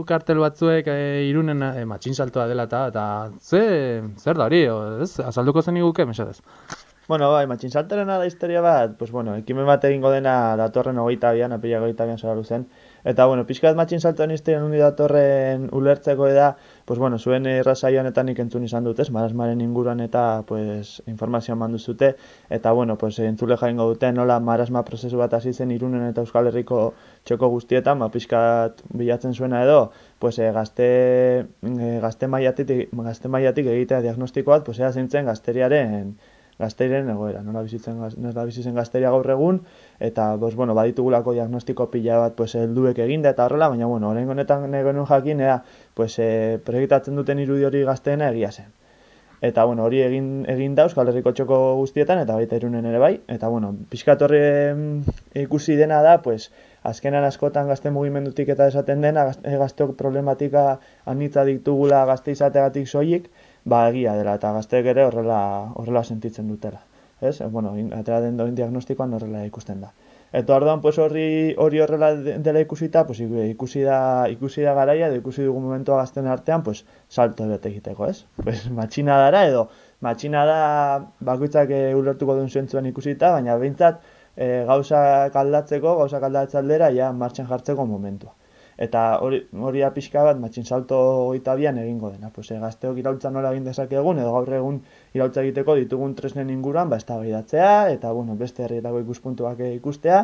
kartel batzuek e, irunen e, matxin saltoa dela eta, eta ze, zer da hori, ez? Azalduko zen iguke, mesedez. Bueno, bai, matxinsaltarena da historia bat, pues bueno, ekimen bat egingo dena datorren hogeita bian, apila hogeita bian zora luzen. Eta, bueno, pixka bat matxinsaltoan historian hundi datorren ulertzeko da, pues bueno, zuen irrasaio honetan nik entzun izan dut, ez, marasmaren inguruan eta, pues, informazioa mandu zute, eta, bueno, pues, entzule jaingo dute, nola marasma prozesu bat hasi zen irunen eta Euskal Herriko txoko guztietan, ba, pixka bat bilatzen zuena edo, pues, e, gazte, e, gazte maiatik, gazte maiatik egitea diagnostiko bat, pues, ea zintzen gazteriaren gazteiren egoera, nola bizitzen, nola bizitzen gazteria gaur egun, eta, pues, bueno, baditugulako diagnostiko pila bat, pues, helduek eginda eta horrela, baina, bueno, orain honetan genuen jakin, ea, pues, e, proiektatzen duten irudi hori gazteena egia zen. Eta, bueno, hori egin, egin da Euskal Herriko txoko guztietan, eta baita irunen ere bai, eta, bueno, pixkat horri em, ikusi dena da, pues, azkenan askotan gazte mugimendutik eta esaten dena, eh, gazteok problematika anitza ditugula gazte izateagatik soilik, ba egia dela eta gazteek ere horrela horrela sentitzen dutela. Ez? Bueno, in, atera den doen diagnostikoan horrela ikusten da. Eta orduan pues horri hori horrela de- dela ikusita, pues ikusi da ikusi da garaia edo ikusi dugu momentua gazten artean, pues salto bete egiteko, ez? Pues matxinadara edo matxinada bakoitzak e, ulertuko duen zentzuan ikusita, baina behintzat e, gauzak aldatzeko, gauzak aldatze aldera ja martxan jartzeko momentua. Eta hori hori da pixka bat matxin salto hogeita bian egingo dena. Pues, e, gazteok iraultza nola egin dezakegun edo gaur egun iraultza egiteko ditugun tresnen inguruan ba eztabaidatzea eta bueno, beste herrietako ikuspuntuak ikustea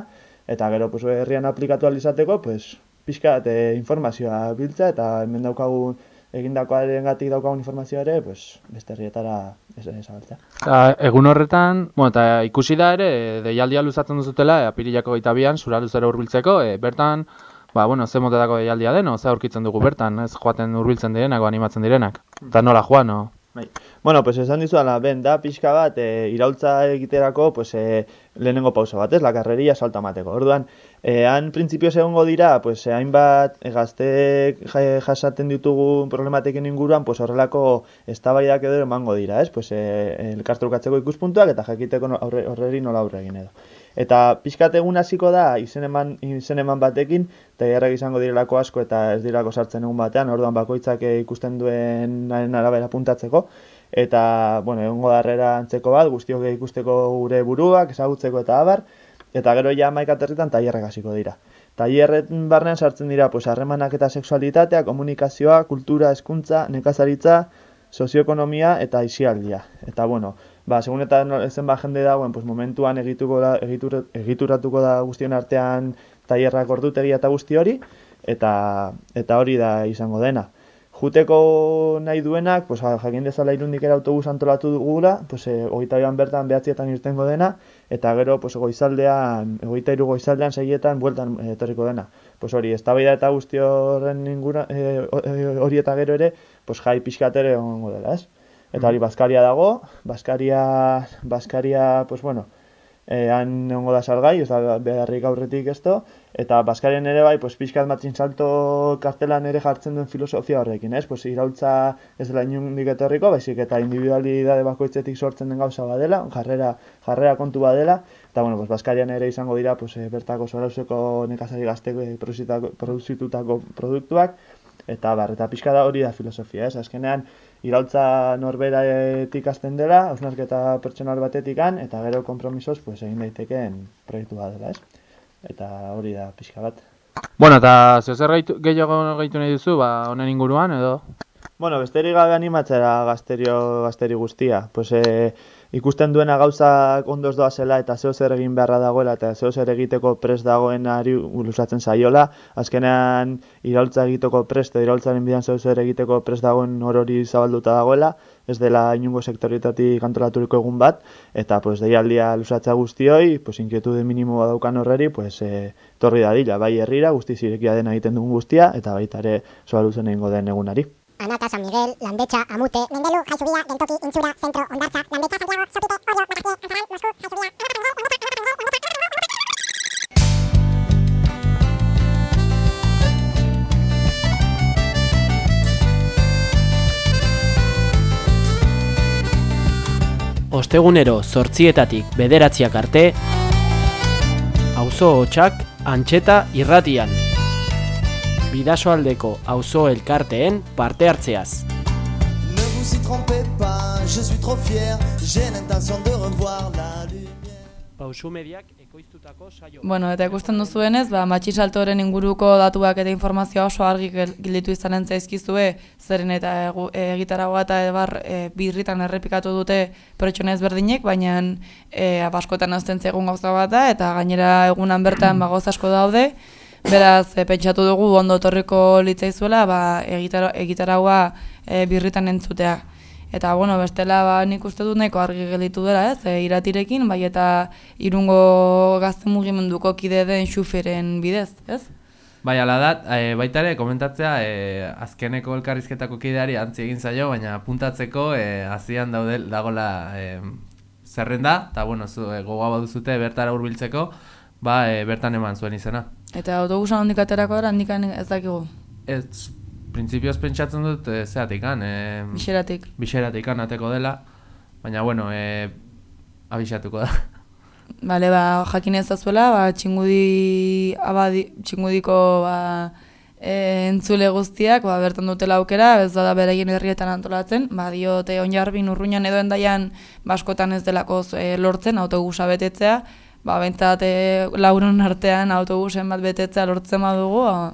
eta gero pues, herrian aplikatu ahal izateko pues, pixka bat e, informazioa biltza eta hemen daukagun egindakoarengatik daukagun informazioa ere pues, beste herrietara ez ez zabaltzea. Eta egun horretan, bueno, eta ikusi da ere, deialdia luzatzen duzutela, e, apirilako gaita bian, sura luzera hurbiltzeko, e, bertan, ba, bueno, ze motetako deialdia den, o, ze aurkitzen dugu bertan, ez joaten hurbiltzen direnak, animatzen direnak. Eta nola joan, o? Bai. Bueno, pues esan dizuala, ben, da pixka bat, e, iraultza egiterako, pues, e, lehenengo pausa bat, ez, la karreria salto amateko. Orduan, e, han printzipioz egongo dira, pues, hainbat e, gazteek ja- jasaten ditugu problematekin inguruan, pues, horrelako eztabaidak edo emango dira, ez? Pues, e, elkartrukatzeko ikuspuntuak eta jakiteko no- horreri nola aurre egin edo. Eta pixkat egun hasiko da izen eman, izen eman batekin, eta jarrak izango direlako asko eta ez direlako sartzen egun batean, orduan bakoitzak ikusten duenaren arabera puntatzeko. Eta, bueno, egongo darrera antzeko bat, guztiok ikusteko gure buruak, ezagutzeko eta abar, eta gero ja maik aterritan tailerrak hasiko dira. Tailerren barnean sartzen dira, pues, harremanak eta sexualitatea, komunikazioa, kultura, hezkuntza, nekazaritza, sozioekonomia eta aisialdia. Eta, bueno, ba, segun eta ba jende dagoen, pues, momentuan egituko da, egitur, egituratuko da guztion artean tailerrak ordutegia eta guzti hori, eta, eta hori da izango dena. Juteko nahi duenak, pues, jakin dezala irundikera autobus antolatu dugula, pues, e, hogeita bian bertan behatzietan irtengo dena, eta gero pues, goizaldean, hogeita hiru goizaldean segietan bueltan e, etorriko dena. Pues hori, eztabaida eta guzti horren ingura, e, ho- e, hori eta gero ere, pues, jai pixkat ere egongo dela, ez? Eta hori, Baskaria dago, Baskaria, Baskaria, pues bueno, e, han da salgai, ez da beharrik aurretik esto, eta Baskarian ere bai, pues pixkat matxin salto kartelan ere jartzen duen filosofia horrekin, ez? Pues iraultza ez dela inundik etorriko, baizik eta individualidade bakoitzetik sortzen den gauza badela, jarrera, jarrera kontu badela, eta bueno, pues Baskarian ere izango dira, pues e, bertako zorauzeko nekazari gazteko e, produzitako- produzitutako produktuak, eta bar, eta pixka da hori da filosofia, ez? Azkenean, iraultza norberaetik hasten dela, hausnarketa pertsonal batetikan, eta gero kompromisoz, pues, egin daitekeen proiektu bat dela, ez? Eta hori da pixka bat. Bueno, eta zer gehiago gaitu nahi duzu, ba, honen inguruan, edo? Bueno, besterik gabe animatzera gazterio, gazteri guztia. Pues, e, ikusten duena gauzak ondoz doa zela eta zeo zer egin beharra dagoela eta zeo zer egiteko prest dagoenari luzatzen zaiola. Azkenean iraultza egiteko prest, iraultzaren bidan zeo zer egiteko prest dagoen horori zabalduta dagoela, ez dela inungo sektorietatik antolaturiko egun bat, eta pues, deialdia lusatza guztioi, pues, inkietude minimo badaukan horreri, pues, e, torri dadila, bai herrira, guzti zirekia dena egiten dugun guztia, eta baita ere zabaluzen egingo den egunari. Anata, San Miguel, Landetxa, Amute, Mendelu, Jaizubia, Gentoki, Intzura, Zentro, Ondartza, Landetxa, Santiago, Sopite, Orio, Makate, Anzaran, Mosku, Jaizubia, Ostegunero zortzietatik bederatziak arte, auzo hotxak antxeta irratian. Bidasoaldeko auzo elkarteen parte hartzeaz. Ne vous y trompez pas, je suis trop fier, j'ai l'intention de revoir la lumière. Pausu mediak ekoiztutako saio. Bueno, eta ikusten duzuenez, ba, matxisaltoren inguruko datuak eta informazioa oso argi gel- gelditu izanen zaizkizue, zeren eta egitaragoa eta ebar e, birritan errepikatu dute pertsona ezberdinek, baina e, abaskotan azten zegun gauza bat da, eta gainera egunan bertan ba, gauza asko daude, Beraz, e, pentsatu dugu ondo etorriko litzaizuela, ba, egitara, egitaragoa e, birritan entzutea. Eta, bueno, bestela, ba, nik uste dut nahiko argi gelditu dela, ez, e, iratirekin, bai eta irungo gazte mugimenduko kide den xuferen bidez, ez? Bai, ala da, e, baita ere, komentatzea, e, azkeneko elkarrizketako kideari antzi egin zaio, baina puntatzeko e, azian daude, dagola e, zerrenda, eta bueno, zu, e, gogoa baduzute bertara hurbiltzeko, ba, e, bertan eman zuen izena. Eta autobusa hondik aterako da, handikan ez dakigu. Ez, printzipioz pentsatzen dut, e, zeatikan, e, Bixeratik. Bixeratikan ateko dela, baina, bueno, e, abixatuko da. Bale, ba, jakin ezazuela, ba, txingudi, abadi, txingudiko, ba, e, entzule guztiak, ba, bertan dutela aukera, ez da beraien herrietan antolatzen, ba, diote onjarbin urruñan edo endaian, baskotan ez delako e, lortzen autobusa betetzea, ba, bentsat e, lauron artean autobusen bat betetzea lortzen badugu, ba,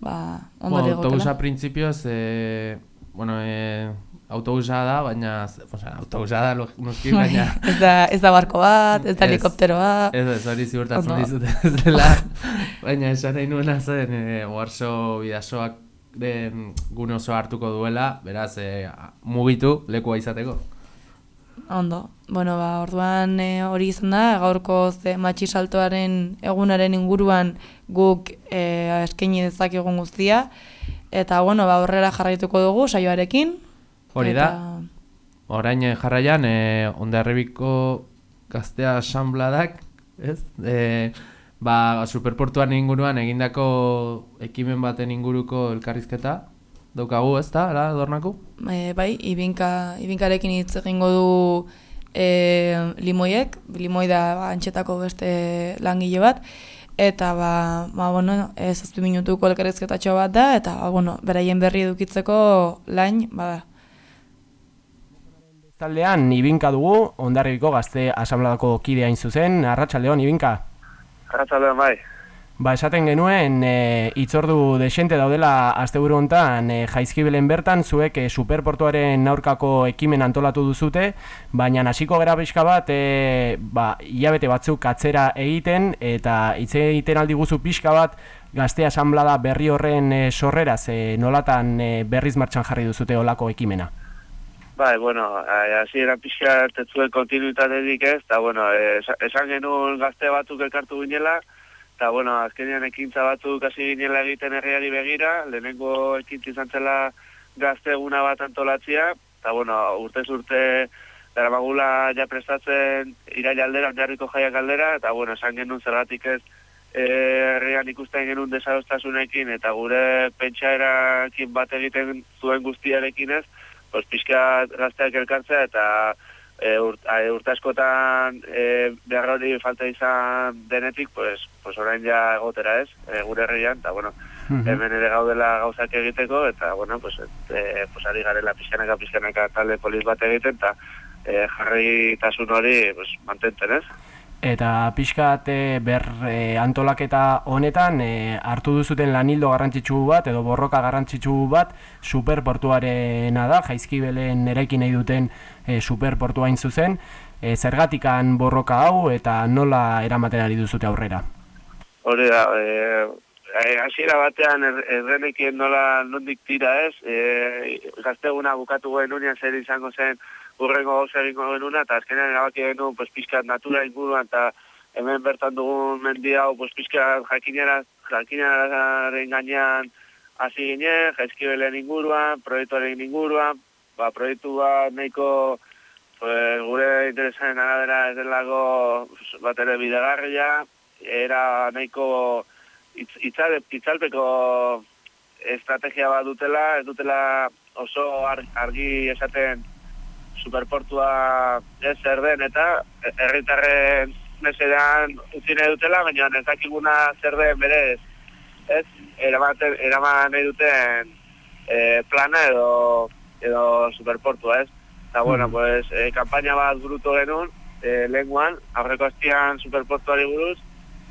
ba ondo Bueno, ligotela. autobusa printzipioz, e, bueno, e, autobusa da, baina, o sea, autobusa da, noski, Bai, baina... ez da- ez da barko bat, ez da Ez, helikopteroa. Ez, ez hori ziurtatzen Ondo. dizute ez dela, baina esan nahi nuena zen, e, Warso bidasoak den gune oso hartuko duela, beraz, e, mugitu lekua izateko. Ondo. Bueno, ba, orduan e, hori izan da, gaurko ze matxisaltoaren egunaren inguruan guk e, eskaini dezakegun guztia. Eta, bueno, ba, horrela jarraituko dugu saioarekin. Hori da, orain eh, jarraian, e, ondarribiko gaztea asanbladak, ez? E, ba, superportuan inguruan egindako ekimen baten inguruko elkarrizketa, daukagu, ez da, ara, dornaku? E, bai, ibinka, ibinkarekin hitz egingo du e, limoiek, limoi da ba, antxetako beste langile bat, eta ba, ba bueno, ez zazpi minutuko elkarrizketatxo bat da, eta ba, bueno, beraien berri edukitzeko lain, bada. Taldean ibinka dugu, ondarribiko gazte asambladako kidea hain zuzen, arratsaldeon ibinka. Arratsaldeon bai. Ba, esaten genuen e, itzordu desente daudela asteburu hontan e, jaizkibelen bertan zuek e, superportuaren aurkako ekimen antolatu duzute, baina hasiko gera pixka bat e, ba, hilabete batzuk atzera egiten eta hitz egiten aldi guzu pixka bat gazte asamblada berri horren e, sorreraz e, nolatan e, berriz martxan jarri duzute olako ekimena. Bai, bueno, hasiera pixka tetzuen kontinuitaterik ez, eta bueno, es- esan genuen gazte batzuk elkartu ginela, eta bueno, azkenean ekintza batzuk hasi ginela egiten herriari begira, lehenengo ekintza izan zela gazte eguna bat antolatzia, eta bueno, urtez urte daramagula ja prestatzen iraila aldera, ondarriko jaiak aldera, eta bueno, esan genuen zergatik ez e, herrian ikusten genuen desadostasunekin, eta gure pentsaerakin bat egiten zuen guztiarekin ez, pues pixka gazteak elkartzea eta e, urt, a, urte askotan e, behar hori falta izan denetik, pues, pues orain ja egotera ez, e, gure herrian, eta bueno, Mhm. hemen ere gaudela gauzak egiteko, eta bueno, pues, e, pues ari garela pixkanaka pixkanaka talde polis bat egiten, eta e, jarritasun hori pues, mantenten ez. Eta pixkat e, ber e, antolaketa honetan e, hartu duzuten lanildo garrantzitsu bat edo borroka garrantzitsu bat superportuarena da, jaizkibelen eraikin nahi duten e, superportua hain zuzen. E, zergatikan borroka hau eta nola eramaten ari duzute aurrera? Hore da, e, hasiera batean er, errenekien nola nondik tira ez, e, gazteguna bukatu genunean zer izango zen urrengo gauza egingo genuna, eta azkenean erabaki genuen pues, pixkat natura inguruan, eta hemen bertan dugun mendi hau pues, pixkat jakinera, jakinaren gainean hasi ginen, jaizkibelen inguruan, proiektuaren inguruan, ba, proiektu bat nahiko pues, gure interesaren arabera ez delako pues, bat ere bidegarria, era nahiko itz, itzal, itzalpeko estrategia bat dutela, ez dutela oso ar, argi esaten superportua ez zer den eta herritarren mesedean utzi nahi dutela, baina ez dakiguna zer den berez, ez, eraman, eraman nahi duten e, plana edo, edo superportua, ez. Eta, bueno, Mm. pues, e, kampaina bat burutu genuen, e, lenguan, aurreko hastian superportuari buruz,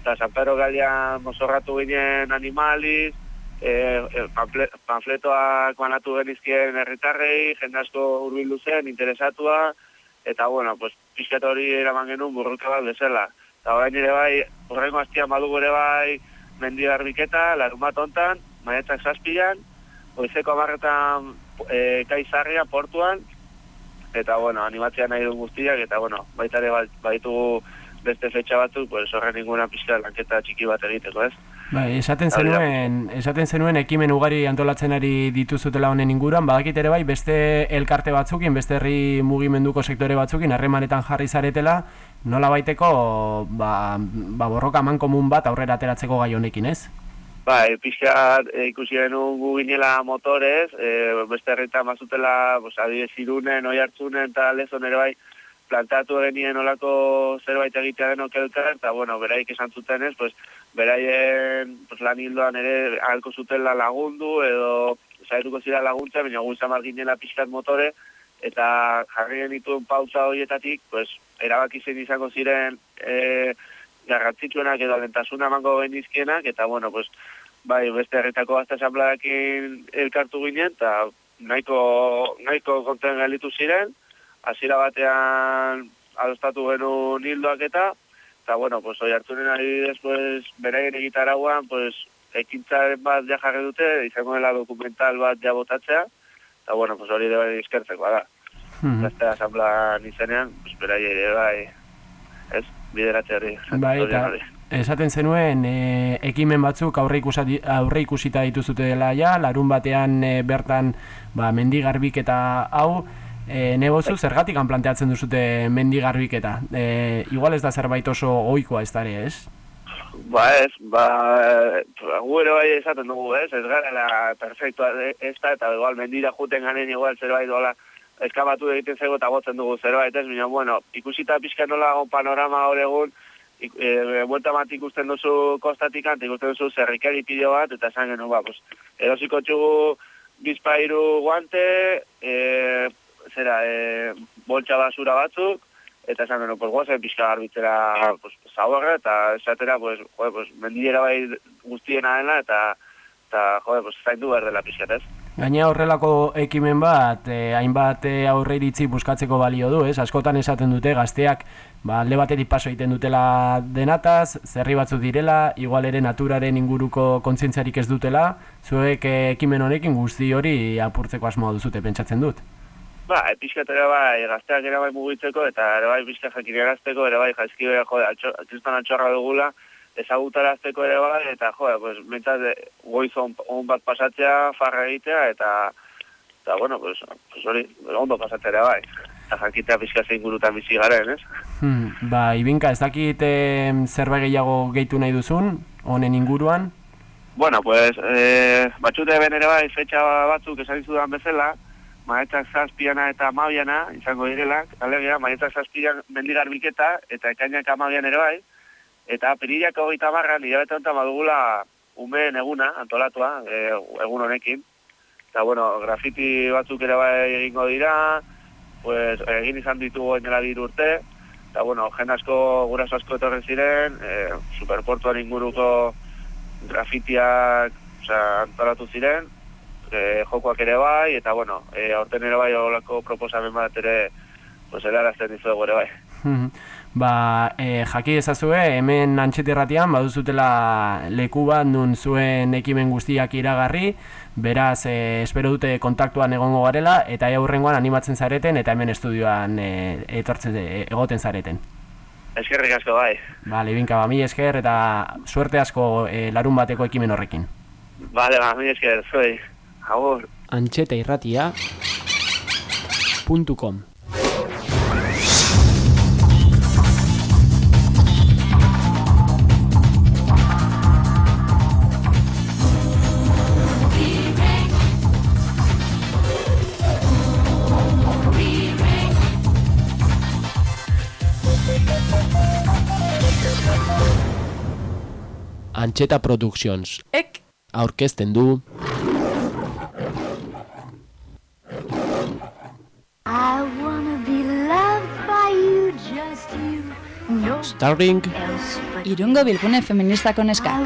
eta San Pedro Galian mozorratu ginen animaliz, e, e, panfle, panfletoak banatu genizkien herritarrei, jende asko hurbildu zen, interesatua, eta bueno, pues, pixkat hori eraman genuen burruka bat bezala. Eta orain ere bai, horrengo hastian badugu ere bai, mendi garbiketa, larun bat ontan, maietzak zazpian, goizeko amarretan e, kaizarria portuan, eta bueno, animatzea nahi du guztiak, eta bueno, baita ere ba- baitugu beste fetxa batzuk, pues horren ninguna pixka lanketa txiki bat egiteko, ez? Bai, esaten zenuen, esaten zenuen ekimen ugari antolatzen ari dituzutela honen inguruan, badakit ere bai beste elkarte batzukin, beste herri mugimenduko sektore batzukin harremanetan jarri zaretela, nola baiteko ba, ba borroka mankomun bat aurrera ateratzeko gai honekin, ez? Bai, pixka e, ikusi genuen gu ginela motorez, e, beste herritan bazutela, pues, adibidez irunen, oi hartzunen eta lezon ere bai, plantatu genien olako zerbait egitea denok elkar, eta bueno, beraik esan zuten ez, pues, beraien pues, lan hildoan ere ahalko zutela lagundu, edo zaituko zira laguntza, baina gu zamar ginela pixkat motore, eta jarri genituen pausa horietatik, pues, erabaki zen izango ziren e, garrantzitsuenak edo alentasuna emango genizkienak, eta bueno, pues, bai, beste herritako gazte asambladakin elkartu ginen, eta nahiko, nahiko konten galitu ziren, hasiera batean adostatu genuen hildoak eta, eta bueno, pues, oi hartunen adibidez, pues, beraien egitarauan, pues, ekintzaren bat ja jarri dute, izango dela dokumental bat ja botatzea, eta bueno, pues, hori ere bai eskertzeko, da. Mhm. Beste asamblean izenean, pues, berai ere bai, ez, bideratze hori. Bai, eta. Esaten zenuen e, ekimen batzuk aurre, ikusati, aurre ikusita dituzute dela ja, larun batean e, bertan ba, mendigarbiketa hau, e, nebozu zergatik planteatzen duzute mendigarbiketa. E, igual ez da zerbait oso ohikoa ez dare, ez? Ba ez, ba, gu ere bai esaten dugu, ez, ez gara la perfectua e- ez da, eta igual mendira juten ganen igual zerbait dola eskamatu egiten zego eta gotzen dugu zerbait, ez, baina, bueno, ikusita pixka nola panorama hor egun, e, buelta bat ikusten duzu kostatik ante, ikusten duzu zerrikari pideo bat, eta esan genuen, ba, pues, erosiko txugu bizpairu guante, e, zera, e, boltsa basura batzuk, eta esan genuen, pues, guazen pixka garbitzera, pues, zaborra, eta esatera, pues, joder, pues, mendilera bai guztiena dela, eta, eta joder, pues, zaindu behar dela pixkat, ez? Gaina horrelako ekimen bat, eh, hainbat eh, aurre iritzi buskatzeko balio du, ez? Askotan esaten dute gazteak ba, alde batetik paso egiten dutela denataz, zerri batzuk direla, igual ere naturaren inguruko kontzientziarik ez dutela, zuek eh, ekimen honekin guzti hori apurtzeko asmoa duzute pentsatzen dut. Ba, e, pixkat ere bai, gazteak ere bai mugitzeko, eta ere bai pixka jakinarazteko, ere bai jaizkibea, jode, altxo, kriston altxorra dugula, ezagutarazteko ere bai, eta jode, pues, mentzat, goiz on, on bat pasatzea, farra egitea, eta, eta bueno, pues, pues hori, ondo pasatzea ere bai. Eta jakitea pixka zein gurutan bizi garen, ez? Hmm, ba, Ibinka, ez dakit eh, zerbait gehiago gehitu nahi duzun, honen inguruan? Bueno, pues, eh, batxute ben ere bai, fetxa batzuk esan izudan bezala, maetzak zazpiana eta amabiana, izango direla, alegia, maetzak zazpian mendigarbiketa, eta ekainak amabian ere bai, eta perilak hogeita marran, hilabete honetan badugula umeen eguna, antolatua, e, egun honekin, eta bueno, grafiti batzuk ere bai egingo dira, pues, egin izan ditugu dela diru urte, eta bueno, jen asko, guraso asko etorren ziren, e, superportuan inguruko grafitiak, osea, antolatu ziren, e, jokoak ere bai, eta bueno, e, aurten ere bai olako proposamen bat ere, pues, helarazten dizuegu ere bai. Mhm. Ba, e, jaki ezazue, hemen antxetirratian baduzutela leku bat nun zuen ekimen guztiak iragarri, beraz, e, espero dute kontaktuan egongo garela, eta ea hurrengoan animatzen zareten, eta hemen estudioan e, etortzen e, egoten zareten. Eskerrik asko bai. Bale, binka, ba, mi esker, eta suerte asko e, larun bateko ekimen horrekin. Bale, ba, mi esker, zuei. Agur. Antxeta irratia .com Antxeta Productions Ek. aurkezten du I wanna be loved by you, just you. No Starring Irungo bilgune feministako neska.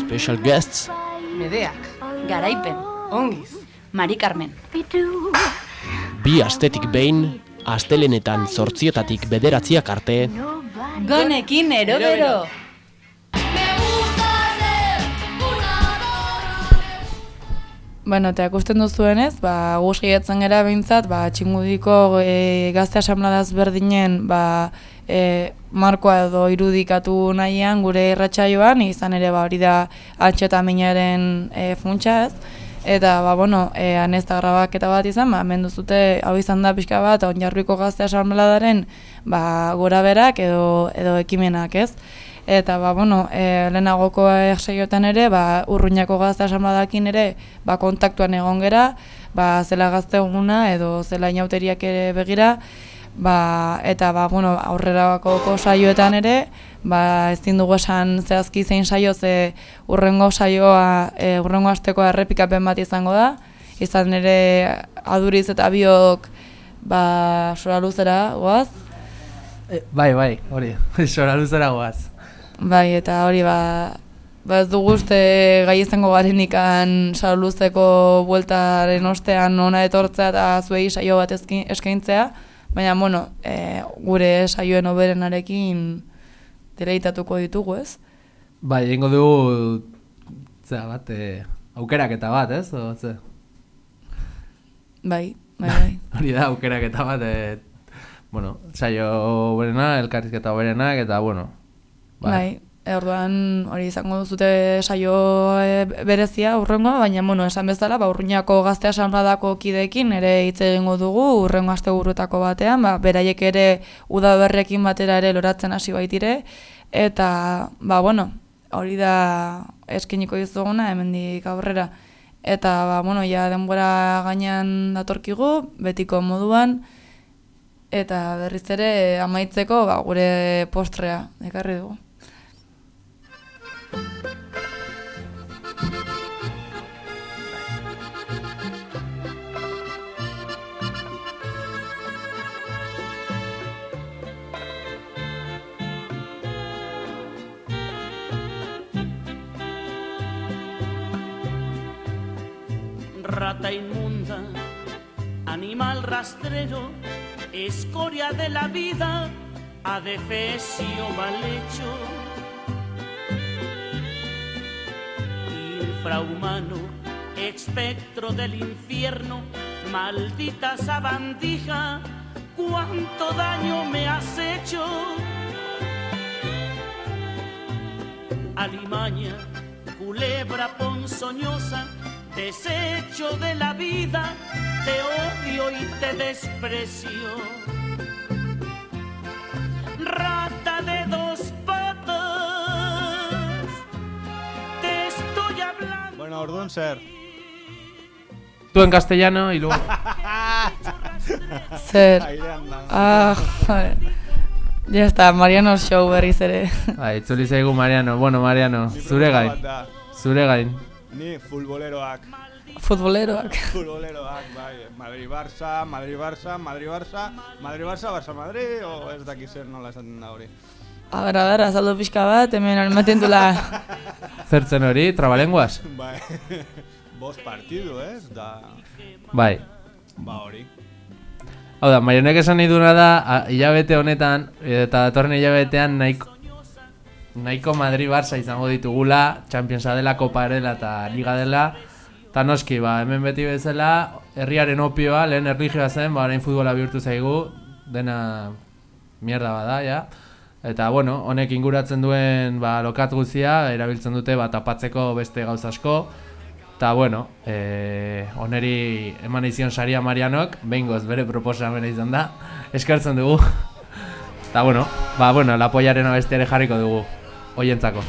Special Guests Medeak. Garaipen. Ongiz. Mari Carmen. bi astetik behin astelenetan zortzietatik bederatziak arte Gonekin erobero. Bueno, eta ikusten duzuenez, ba, gus gehiatzen gara behintzat, ba, txingudiko e, gazte asambladaz berdinen, ba, e, markoa edo irudikatu nahian gure irratsaioan izan ere ba, hori da antxeta minaren e, funtsa ez, eta, ba, bueno, e, anezta grabaketa bat izan, ba, hemen duzute, hau izan da pixka bat, onjarruiko gazte asambladaren, ba, gora berak edo, edo ekimenak ez, Eta, ba, bueno, e, lehenagoko ersaioetan ere, ba, urruñako gazte asambladakin ere, ba, kontaktuan egon gera, ba, zela gazte eguna edo zela inauteriak ere begira, ba, eta, ba, bueno, aurrera saioetan ere, ba, ezin dugu esan zehazki zein saio, ze urrengo saioa, e, urrengo asteko errepikapen bat izango da, izan ere aduriz eta biok, ba, sora luzera, goaz, Bai, bai, hori, sora luzera goaz. Bai, eta hori ba, ba ez dugu uste gai izango garenikan luzeko bueltaren ostean ona etortzea eta zuei saio bat eskaintzea, baina bueno, e, gure saioen oberenarekin deleitatuko ditugu, ez? Bai, egingo dugu, zera bat, e, aukeraketa bat, ez? O, ze? Bai, bai, bai. Hori da, aukeraketa bat, e, bueno, saio berena, elkarrizketa berenak, eta bueno, Bai, e, orduan hori izango duzute saio e, berezia urrengoa, baina bueno, esan bezala, ba urruñako gazte asanbladako kideekin ere hitz egingo dugu urrengo asteburuetako batean, ba beraiek ere udaberrekin batera ere loratzen hasi baitire eta ba bueno, hori da eskeniko dizuguna hemendik aurrera. Eta ba bueno, ja denbora gainean datorkigu betiko moduan eta berriz ere amaitzeko ba, gure postrea ekarri dugu. Rata inmunda, animal rastrero, escoria de la vida, adefesio mal hecho. Espectro del infierno, maldita sabandija, cuánto daño me has hecho. Alimaña, culebra ponzoñosa, desecho de la vida, te odio y te desprecio. Rata de dos Bueno, orduan zer. Tú en castellano y luego... Zer. Airean da. Ah, joder. Ya está, Mariano Show berriz ere. Bai, itzuli zaigu Mariano. Bueno, Mariano, zure gain. bat da. Zure gain. Ni futboleroak. Futboleroak. Futboleroak, bai. Madrid-Barça, Madrid-Barça, Madrid-Barça, Madrid-Barça, Barça-Madrid, o ez dakiz zer nola esaten da hori. A ber, a ber, azaldu pixka bat, hemen ematen dula. Zertzen hori, trabalenguaz? Bai, bost partidu, ez? Da... Bai. Ba hori. Hau da, Maionek esan nahi da, a- hilabete honetan, eta datorren hilabetean nahiko, nahiko Madrid-Barça izango ditugula, Championsa dela, Copa dela eta Liga dela, eta noski, ba, hemen beti bezala, herriaren opioa, lehen erlijioa zen, ba, orain futbola bihurtu zaigu, dena mierda bada, ja. Eta, bueno, honek inguratzen duen ba, lokat guzia, erabiltzen dute ba, tapatzeko beste gauz asko. Eta, bueno, eh, oneri eman izion saria Marianok, behingoz bere proposamena izan da, eskertzen dugu. Eta, bueno, ba, bueno, lapoiaren abestiare jarriko dugu, hoientzako.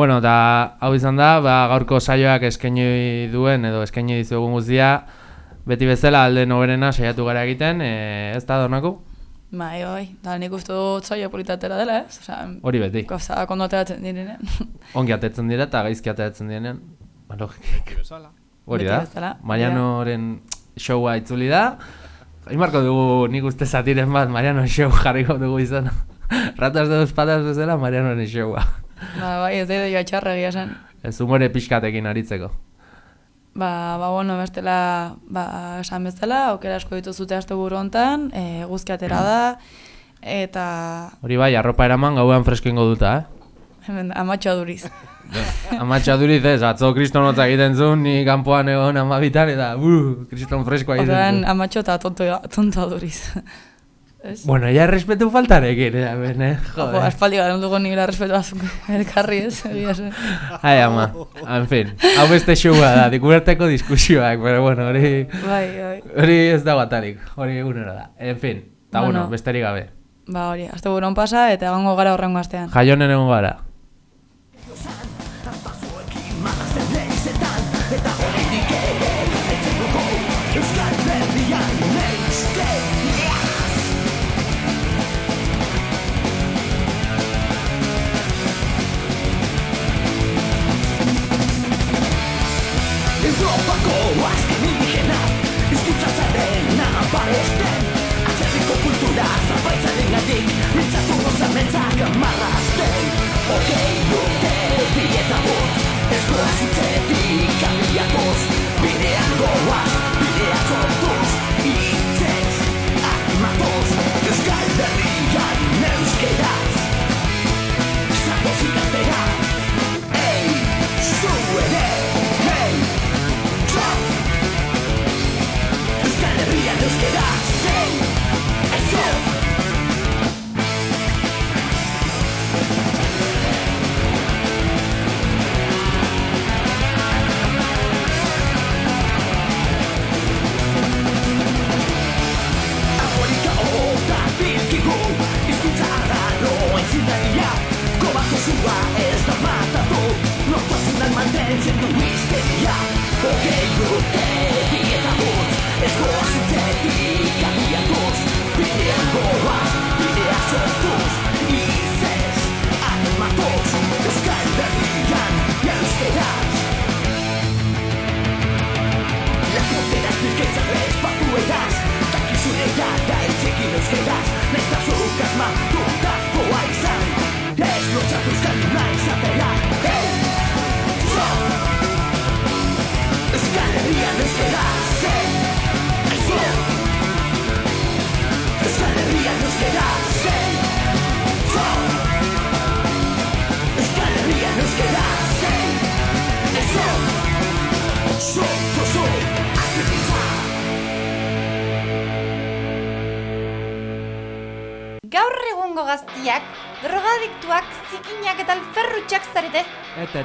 Bueno, eta hau izan da, ba, gaurko saioak eskaini duen edo eskaini dizugun guztia, beti bezala alde noberena saiatu gara egiten, e, ez da donako? Bai, bai, da nik uste dut zaila politatera dela, ez? Osea, Hori beti. Gauza, kondo ateratzen direnean. Ongi atetzen dira eta gaizki atetzen direnean, ba, logik. Beti bezala. Hori da, Marianoren showa itzuli da, Imarko dugu nik uste zatiren bat Mariano show jarriko dugu izan. Ratas de dos patas bezala Marianoren showa. Ba, bai, ez da joa txarra egia esan. Ez humore pixkatekin aritzeko. Ba, ba, bueno, bestela, ba, esan bezala, aukera asko dituzute aste buru hontan, e, guzki atera da, eta Hori bai, arropa eraman gauean fresko ingo duta, eh? hemen amatxoa duriz. Amatxa duriz ez, atzo kriston hotza egiten zuen, ni kanpoan egon amabitan, eta uh, kriston freskoa egiten zuen. amatxo eta tontoa, tontoa duriz. Ez? Bueno, ya respetu faltarekin, eh, ben, eh? Ojo, Joder. aspaldi gara dugu nire respetu azuk elkarri ez, egia zen. Ai, ama, en fin, hau beste showa da, dikuberteko diskusioak, pero bueno, hori... Bai, bai. Hori ez da guatarik, hori egunero da. En fin, eta bueno, Bueno. besterik gabe. Ba hori, azte buron pasa eta egongo gara horrengo astean. Jaionen egon gara.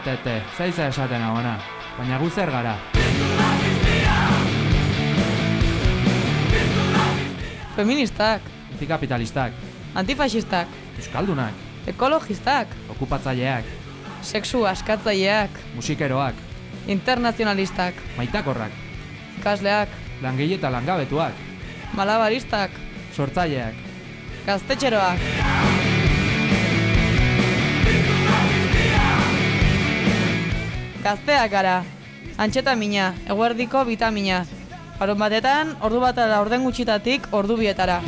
Ete, ete, ete, zaiza esaten agona. Baina gu zer gara. Feministak, Antikapitalistak, antifasistak, euskaldunak, ekologistak, okupatzaileak, sexu askatzaileak, musikeroak, internazionalistak, maitakorrak, ikasleak, langile eta langabetuak, malabaristak, sortzaileak, gaztetxeroak. Gazteak gara, antxetamina, eguerdiko bitamina. Harun batetan, ordu bat orden gutxitatik ordu bietara.